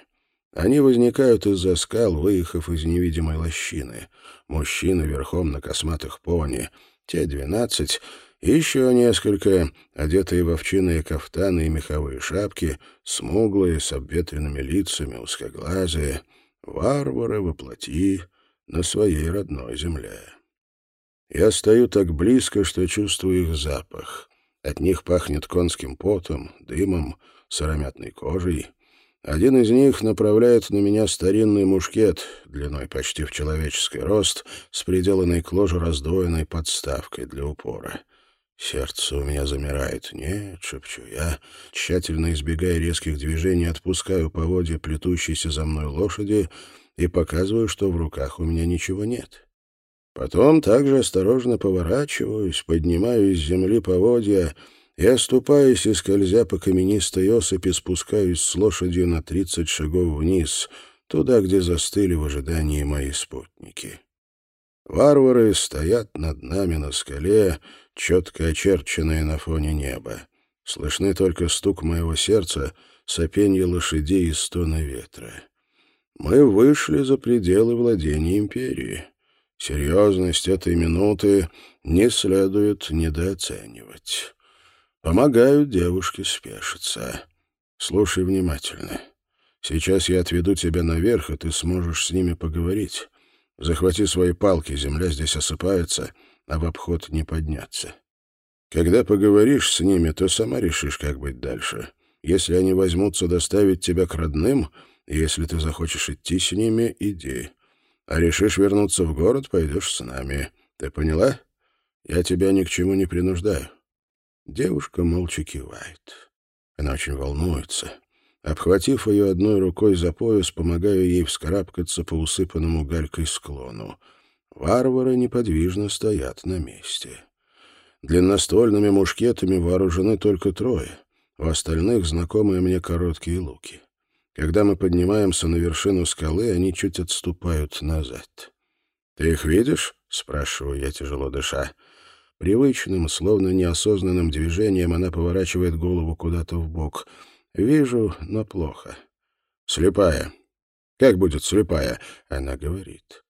Они возникают из-за скал, выехав из невидимой лощины. Мужчины верхом на косматых пони, те двенадцать, еще несколько, одетые в овчинные кафтаны и меховые шапки, смуглые, с обветренными лицами, узкоглазые, варвары воплоти на своей родной земле. Я стою так близко, что чувствую их запах. От них пахнет конским потом, дымом, сыромятной кожей. Один из них направляет на меня старинный мушкет, длиной почти в человеческий рост, с приделанной к ложу раздвоенной подставкой для упора. Сердце у меня замирает. «Нет», — шепчу я, тщательно избегая резких движений, отпускаю поводья плетущейся за мной лошади и показываю, что в руках у меня ничего нет. Потом также осторожно поворачиваюсь, поднимаю из земли поводья Я, ступаясь и скользя по каменистой осыпи, спускаюсь с лошадью на тридцать шагов вниз, туда, где застыли в ожидании мои спутники. Варвары стоят над нами на скале, четко очерченные на фоне неба. Слышны только стук моего сердца, сопенье лошадей и стоны ветра. Мы вышли за пределы владения империи. Серьезность этой минуты не следует недооценивать. Помогают девушке спешиться. Слушай внимательно. Сейчас я отведу тебя наверх, и ты сможешь с ними поговорить. Захвати свои палки, земля здесь осыпается, а в обход не подняться. Когда поговоришь с ними, то сама решишь, как быть дальше. Если они возьмутся доставить тебя к родным, если ты захочешь идти с ними, иди. А решишь вернуться в город, пойдешь с нами. Ты поняла? Я тебя ни к чему не принуждаю. Девушка молча кивает. Она очень волнуется. Обхватив ее одной рукой за пояс, помогаю ей вскарабкаться по усыпанному галькой склону. Варвары неподвижно стоят на месте. Длинноствольными мушкетами вооружены только трое. У остальных знакомые мне короткие луки. Когда мы поднимаемся на вершину скалы, они чуть отступают назад. «Ты их видишь?» — спрашиваю я, тяжело дыша. Привычным, словно неосознанным движением она поворачивает голову куда-то в бок — Вижу, но плохо. Слепая. Как будет слепая? Она говорит.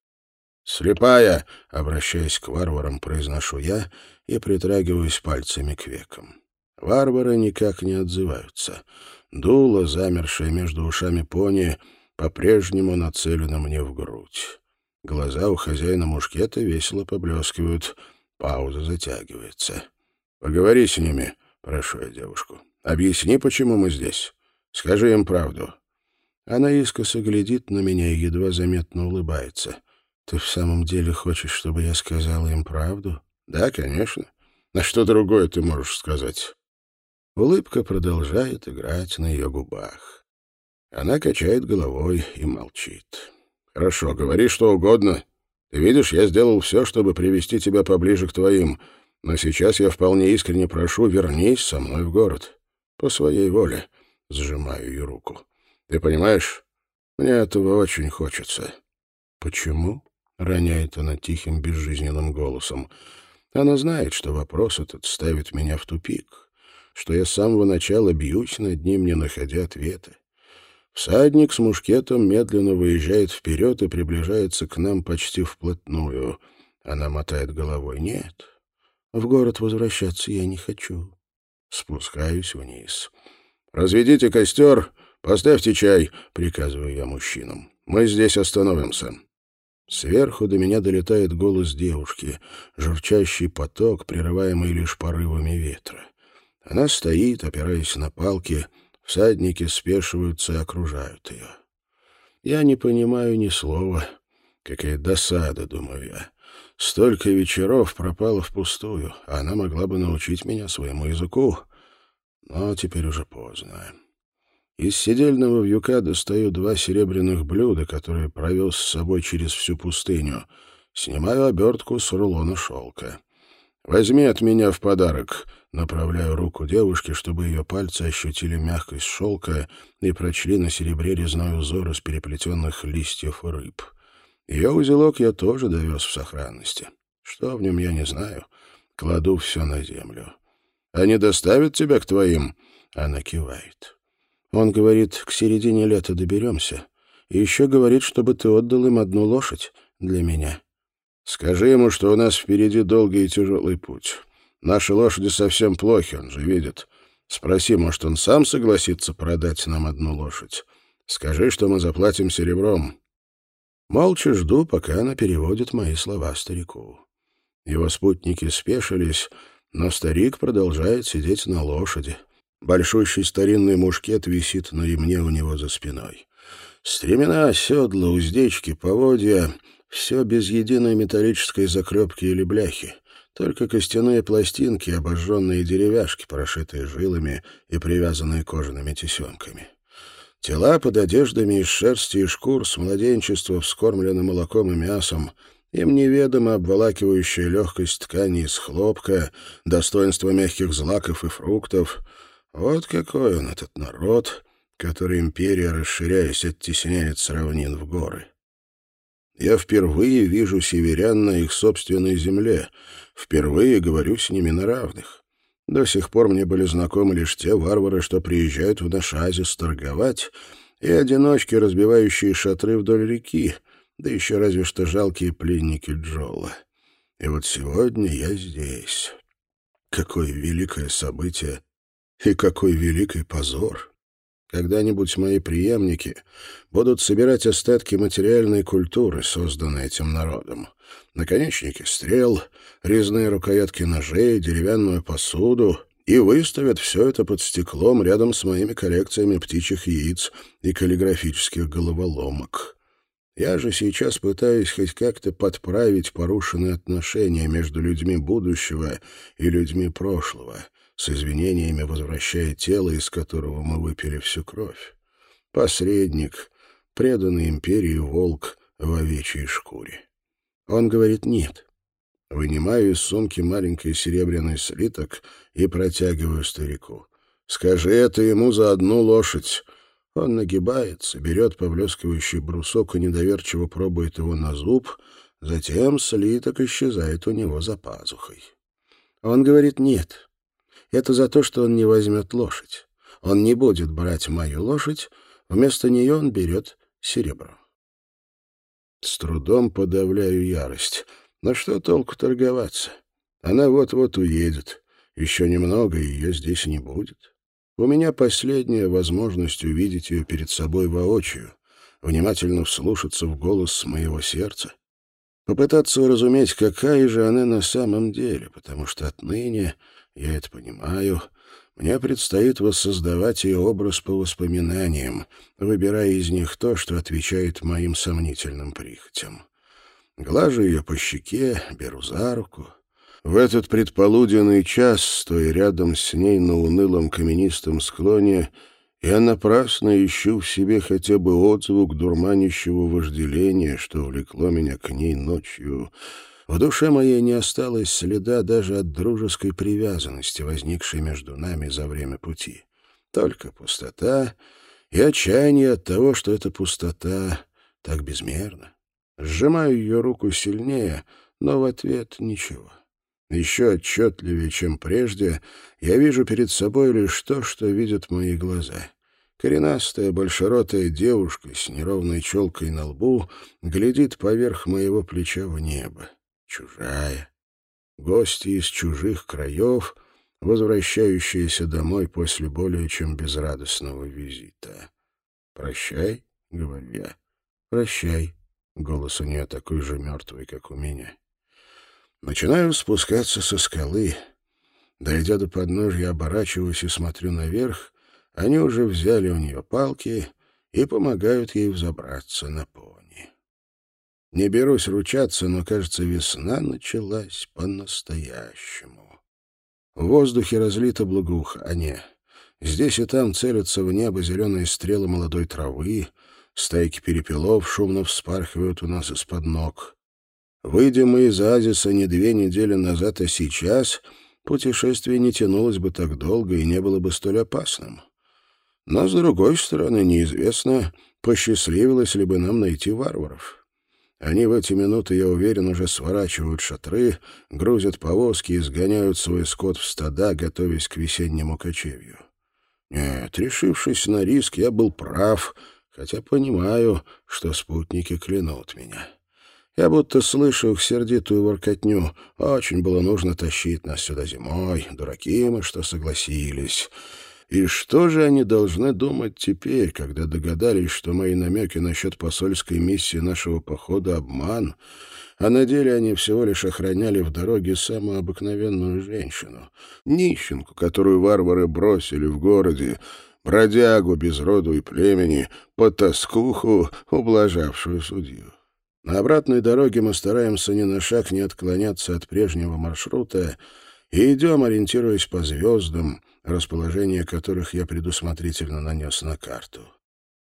Слепая, обращаясь к варварам, произношу я и притрагиваюсь пальцами к векам. Варвары никак не отзываются. Дуло, замершее между ушами пони, по-прежнему нацелено мне в грудь. Глаза у хозяина мушкета весело поблескивают. Пауза затягивается. «Поговори с ними», — прошу я девушку. Объясни, почему мы здесь. Скажи им правду». Она искоса глядит на меня и едва заметно улыбается. «Ты в самом деле хочешь, чтобы я сказала им правду?» «Да, конечно. На что другое ты можешь сказать?» Улыбка продолжает играть на ее губах. Она качает головой и молчит. «Хорошо, говори что угодно. Ты видишь, я сделал все, чтобы привести тебя поближе к твоим, но сейчас я вполне искренне прошу, вернись со мной в город. По своей воле сжимаю ее руку. Ты понимаешь, мне этого очень хочется. Почему? Роняет она тихим, безжизненным голосом. Она знает, что вопрос этот ставит меня в тупик, что я с самого начала бьюсь над ним, не находя ответа. Всадник с мушкетом медленно выезжает вперед и приближается к нам почти вплотную. Она мотает головой. «Нет, в город возвращаться я не хочу. Спускаюсь вниз. «Разведите костер, поставьте чай», — приказываю я мужчинам. «Мы здесь остановимся». Сверху до меня долетает голос девушки, журчащий поток, прерываемый лишь порывами ветра. Она стоит, опираясь на палки, всадники спешиваются и окружают ее. Я не понимаю ни слова. Какая досада, думаю я. Столько вечеров пропало впустую, а она могла бы научить меня своему языку. Но теперь уже поздно. Из седельного вьюка достаю два серебряных блюда, которые провел с собой через всю пустыню. Снимаю обертку с рулона шелка. «Возьми от меня в подарок», — направляю руку девушке, чтобы ее пальцы ощутили мягкость шелка и прочли на серебре резной узор из переплетенных листьев рыб. Ее узелок я тоже довез в сохранности. Что в нем, я не знаю. Кладу все на землю. Они доставят тебя к твоим?» Она кивает. Он говорит, к середине лета доберемся. И еще говорит, чтобы ты отдал им одну лошадь для меня. Скажи ему, что у нас впереди долгий и тяжелый путь. Наши лошади совсем плохи, он же видит. Спроси, может, он сам согласится продать нам одну лошадь. Скажи, что мы заплатим серебром. Молча жду, пока она переводит мои слова старику. Его спутники спешились, но старик продолжает сидеть на лошади. Большущий старинный мушкет висит на ремне у него за спиной. Стремена, седла, уздечки, поводья — все без единой металлической закрепки или бляхи. Только костяные пластинки, обожженные деревяшки, прошитые жилами и привязанные кожаными тесемками. Тела под одеждами из шерсти и шкур с младенчества вскормлены молоком и мясом, Им неведома обволакивающая легкость ткани из хлопка, достоинство мягких злаков и фруктов. Вот какой он, этот народ, который империя, расширяясь, оттесняет с равнин в горы. Я впервые вижу северян на их собственной земле, впервые говорю с ними на равных. До сих пор мне были знакомы лишь те варвары, что приезжают в наш Азис торговать, и одиночки, разбивающие шатры вдоль реки, да еще разве что жалкие пленники Джола. И вот сегодня я здесь. Какое великое событие и какой великий позор! Когда-нибудь мои преемники будут собирать остатки материальной культуры, созданной этим народом. Наконечники стрел, резные рукоятки ножей, деревянную посуду — и выставят все это под стеклом рядом с моими коллекциями птичьих яиц и каллиграфических головоломок. Я же сейчас пытаюсь хоть как-то подправить порушенные отношения между людьми будущего и людьми прошлого, с извинениями возвращая тело, из которого мы выпили всю кровь. Посредник, преданный империи волк в овечьей шкуре. Он говорит «нет». Вынимаю из сумки маленький серебряный слиток и протягиваю старику. «Скажи это ему за одну лошадь». Он нагибается, берет поблескивающий брусок и недоверчиво пробует его на зуб, затем слиток исчезает у него за пазухой. Он говорит «нет». Это за то, что он не возьмет лошадь. Он не будет брать мою лошадь, вместо нее он берет серебро. С трудом подавляю ярость. Но что толку торговаться? Она вот-вот уедет. Еще немного, и ее здесь не будет. У меня последняя возможность увидеть ее перед собой воочию, внимательно вслушаться в голос моего сердца, попытаться уразуметь, какая же она на самом деле, потому что отныне, я это понимаю, мне предстоит воссоздавать ее образ по воспоминаниям, выбирая из них то, что отвечает моим сомнительным прихотям. Глажу ее по щеке, беру за руку — в этот предполуденный час, стоя рядом с ней на унылом каменистом склоне, я напрасно ищу в себе хотя бы отзвук дурманящего вожделения, что влекло меня к ней ночью. В душе моей не осталось следа даже от дружеской привязанности, возникшей между нами за время пути. Только пустота и отчаяние от того, что эта пустота так безмерна. Сжимаю ее руку сильнее, но в ответ ничего. Еще отчетливее, чем прежде, я вижу перед собой лишь то, что видят мои глаза. Коренастая, большеротая девушка с неровной челкой на лбу глядит поверх моего плеча в небо. Чужая. Гости из чужих краев, возвращающиеся домой после более чем безрадостного визита. «Прощай», — говорю я. «Прощай». Голос у нее такой же мертвый, как у меня. Начинаю спускаться со скалы. Дойдя до подножья, оборачиваюсь и смотрю наверх. Они уже взяли у нее палки и помогают ей взобраться на пони. Не берусь ручаться, но, кажется, весна началась по-настоящему. В воздухе разлито благоухание. Здесь и там целятся в небо зеленые стрелы молодой травы, стайки перепелов шумно вспархивают у нас из-под ног. Выйдя мы из Азиса не две недели назад, а сейчас, путешествие не тянулось бы так долго и не было бы столь опасным. Но, с другой стороны, неизвестно, посчастливилось ли бы нам найти варваров. Они в эти минуты, я уверен, уже сворачивают шатры, грузят повозки и сгоняют свой скот в стада, готовясь к весеннему кочевью. Нет, решившись на риск, я был прав, хотя понимаю, что спутники клянут меня. Я будто слышу их сердитую воркотню. Очень было нужно тащить нас сюда зимой. Дураки мы, что согласились. И что же они должны думать теперь, когда догадались, что мои намеки насчет посольской миссии нашего похода — обман, а на деле они всего лишь охраняли в дороге самую обыкновенную женщину, нищенку, которую варвары бросили в городе, бродягу без роду и племени, потаскуху, ублажавшую судью. На обратной дороге мы стараемся ни на шаг не отклоняться от прежнего маршрута и идем, ориентируясь по звездам, расположение которых я предусмотрительно нанес на карту.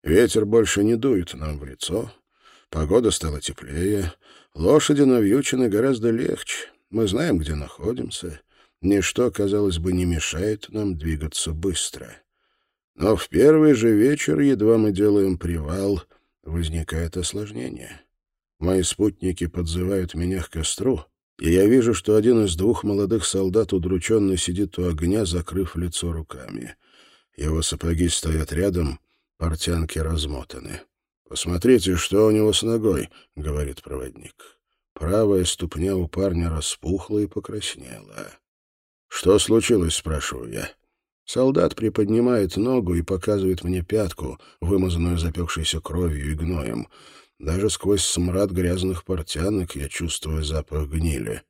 Ветер больше не дует нам в лицо. Погода стала теплее, лошади навьючены гораздо легче. Мы знаем, где находимся. Ничто, казалось бы, не мешает нам двигаться быстро. Но в первый же вечер, едва мы делаем привал, возникает осложнение. Мои спутники подзывают меня к костру, и я вижу, что один из двух молодых солдат удрученно сидит у огня, закрыв лицо руками. Его сапоги стоят рядом, портянки размотаны. «Посмотрите, что у него с ногой», — говорит проводник. Правая ступня у парня распухла и покраснела. «Что случилось?» — спрашиваю я. Солдат приподнимает ногу и показывает мне пятку, вымазанную запекшейся кровью и гноем. Даже сквозь смрад грязных портянок я чувствую запах гнили.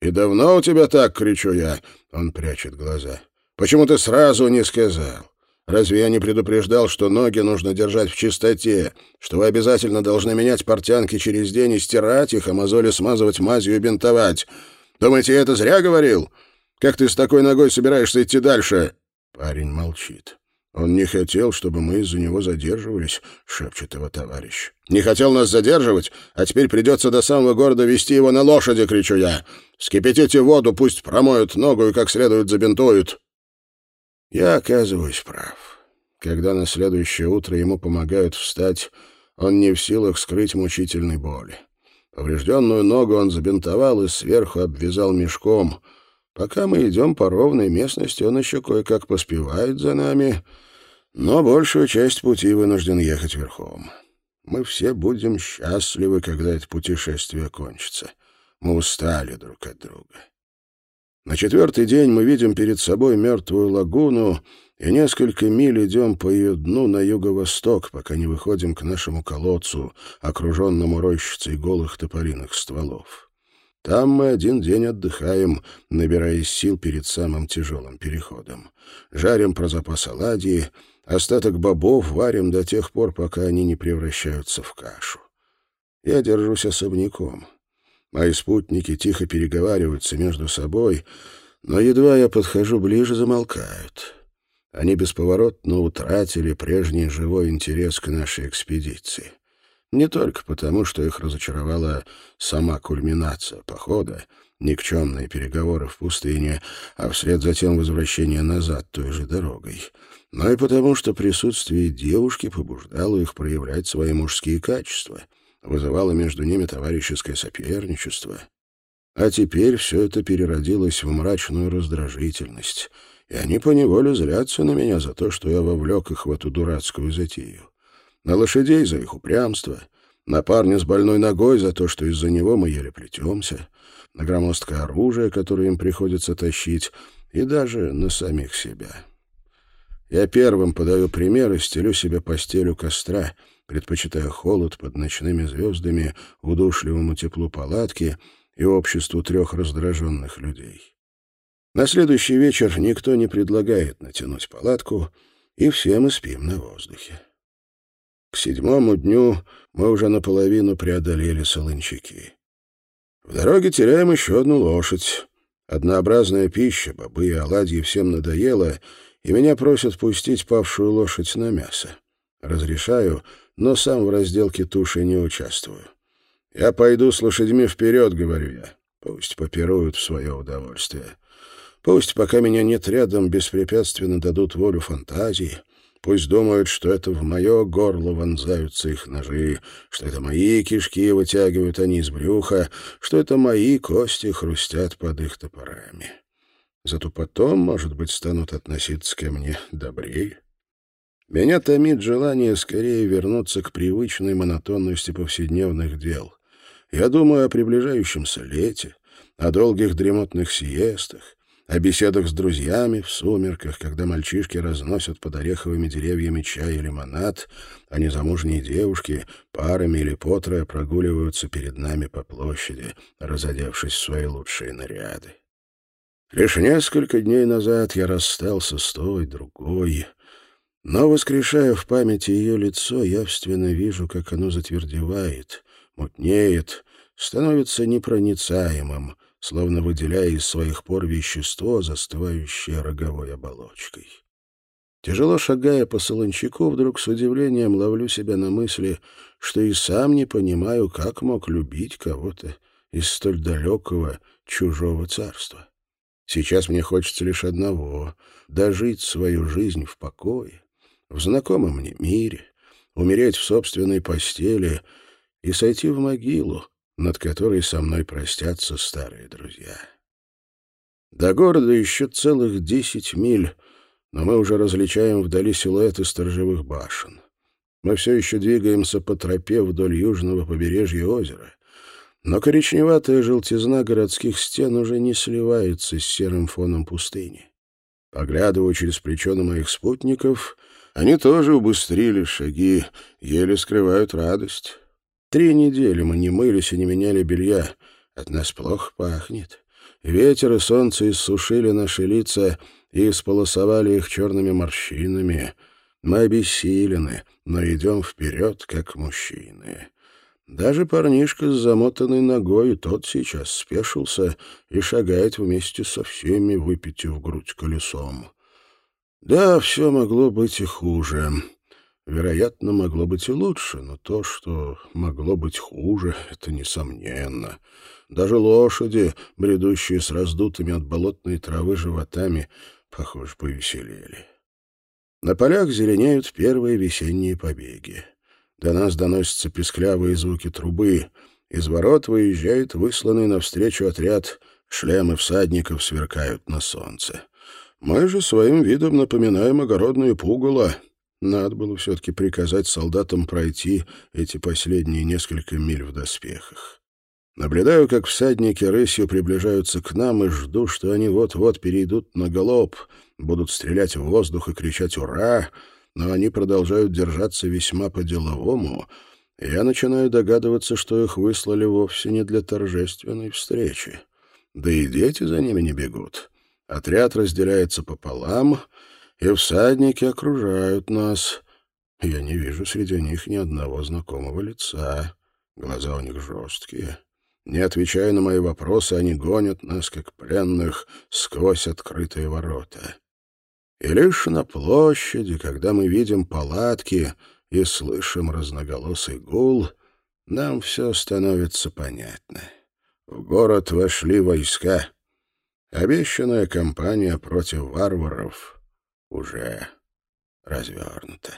«И давно у тебя так?» — кричу я. Он прячет глаза. «Почему ты сразу не сказал? Разве я не предупреждал, что ноги нужно держать в чистоте, что вы обязательно должны менять портянки через день и стирать их, а мозоли смазывать мазью и бинтовать? Думаете, я это зря говорил? Как ты с такой ногой собираешься идти дальше?» Парень молчит. «Он не хотел, чтобы мы из-за него задерживались», — шепчет его товарищ. «Не хотел нас задерживать, а теперь придется до самого города вести его на лошади», — кричу я. «Скипятите воду, пусть промоют ногу и как следует забинтуют». Я оказываюсь прав. Когда на следующее утро ему помогают встать, он не в силах скрыть мучительной боли. Поврежденную ногу он забинтовал и сверху обвязал мешком. Пока мы идем по ровной местности, он еще кое-как поспевает за нами, но большую часть пути вынужден ехать верхом. Мы все будем счастливы, когда это путешествие кончится. Мы устали друг от друга. На четвертый день мы видим перед собой мертвую лагуну и несколько миль идем по ее дну на юго-восток, пока не выходим к нашему колодцу, окруженному рощицей голых топориных стволов. Там мы один день отдыхаем, набираясь сил перед самым тяжелым переходом. Жарим про запас оладьи, остаток бобов варим до тех пор, пока они не превращаются в кашу. Я держусь особняком. Мои спутники тихо переговариваются между собой, но едва я подхожу ближе, замолкают. Они бесповоротно утратили прежний живой интерес к нашей экспедиции. Не только потому, что их разочаровала сама кульминация похода, никчемные переговоры в пустыне, а вслед за тем возвращение назад той же дорогой, но и потому, что присутствие девушки побуждало их проявлять свои мужские качества — вызывало между ними товарищеское соперничество. А теперь все это переродилось в мрачную раздражительность, и они поневоле злятся на меня за то, что я вовлек их в эту дурацкую затею. На лошадей за их упрямство, на парня с больной ногой за то, что из-за него мы еле плетемся, на громоздкое оружие, которое им приходится тащить, и даже на самих себя. Я первым подаю пример и стелю себе постель у костра — предпочитая холод под ночными звездами, удушливому теплу палатки и обществу трех раздраженных людей. На следующий вечер никто не предлагает натянуть палатку, и все мы спим на воздухе. К седьмому дню мы уже наполовину преодолели солончаки. В дороге теряем еще одну лошадь. Однообразная пища, бобы и оладьи всем надоела, и меня просят пустить павшую лошадь на мясо. Разрешаю, но сам в разделке туши не участвую. «Я пойду с лошадьми вперед», — говорю я. Пусть попируют в свое удовольствие. Пусть, пока меня нет рядом, беспрепятственно дадут волю фантазии. Пусть думают, что это в мое горло вонзаются их ножи, что это мои кишки вытягивают они из брюха, что это мои кости хрустят под их топорами. Зато потом, может быть, станут относиться ко мне добрее. Меня томит желание скорее вернуться к привычной монотонности повседневных дел. Я думаю о приближающемся лете, о долгих дремотных сиестах, о беседах с друзьями в сумерках, когда мальчишки разносят под ореховыми деревьями чай и лимонад, а незамужние девушки парами или по трое прогуливаются перед нами по площади, разодевшись в свои лучшие наряды. Лишь несколько дней назад я расстался с той, другой, но, воскрешая в памяти ее лицо, явственно вижу, как оно затвердевает, мутнеет, становится непроницаемым, словно выделяя из своих пор вещество, застывающее роговой оболочкой. Тяжело шагая по солончаку, вдруг с удивлением ловлю себя на мысли, что и сам не понимаю, как мог любить кого-то из столь далекого чужого царства. Сейчас мне хочется лишь одного — дожить свою жизнь в покое, в знакомом мне мире, умереть в собственной постели и сойти в могилу, над которой со мной простятся старые друзья. До города еще целых десять миль, но мы уже различаем вдали силуэты сторожевых башен. Мы все еще двигаемся по тропе вдоль южного побережья озера, но коричневатая желтизна городских стен уже не сливается с серым фоном пустыни. Поглядываю через плечо на моих спутников, они тоже убыстрили шаги, еле скрывают радость. Три недели мы не мылись и не меняли белья, от нас плохо пахнет. Ветер и солнце иссушили наши лица — и сполосовали их черными морщинами. Мы обессилены, но идем вперед, как мужчины. Даже парнишка с замотанной ногой, тот сейчас спешился и шагает вместе со всеми, выпитив грудь колесом. Да, все могло быть и хуже. Вероятно, могло быть и лучше, но то, что могло быть хуже, это несомненно. Даже лошади, бредущие с раздутыми от болотной травы животами, похоже, повеселели. На полях зеленеют первые весенние побеги. До нас доносятся песклявые звуки трубы. Из ворот выезжает высланный навстречу отряд. Шлемы всадников сверкают на солнце. Мы же своим видом напоминаем огородную пугало. Надо было все-таки приказать солдатам пройти эти последние несколько миль в доспехах. Наблюдаю, как всадники рысью приближаются к нам и жду, что они вот-вот перейдут на галоп, будут стрелять в воздух и кричать «Ура!», но они продолжают держаться весьма по-деловому, я начинаю догадываться, что их выслали вовсе не для торжественной встречи. Да и дети за ними не бегут. Отряд разделяется пополам, и всадники окружают нас. Я не вижу среди них ни одного знакомого лица. Глаза у них жесткие. Не отвечая на мои вопросы, они гонят нас, как пленных, сквозь открытые ворота. И лишь на площади, когда мы видим палатки и слышим разноголосый гул, нам все становится понятно. В город вошли войска. Обещанная кампания против варваров уже развернута.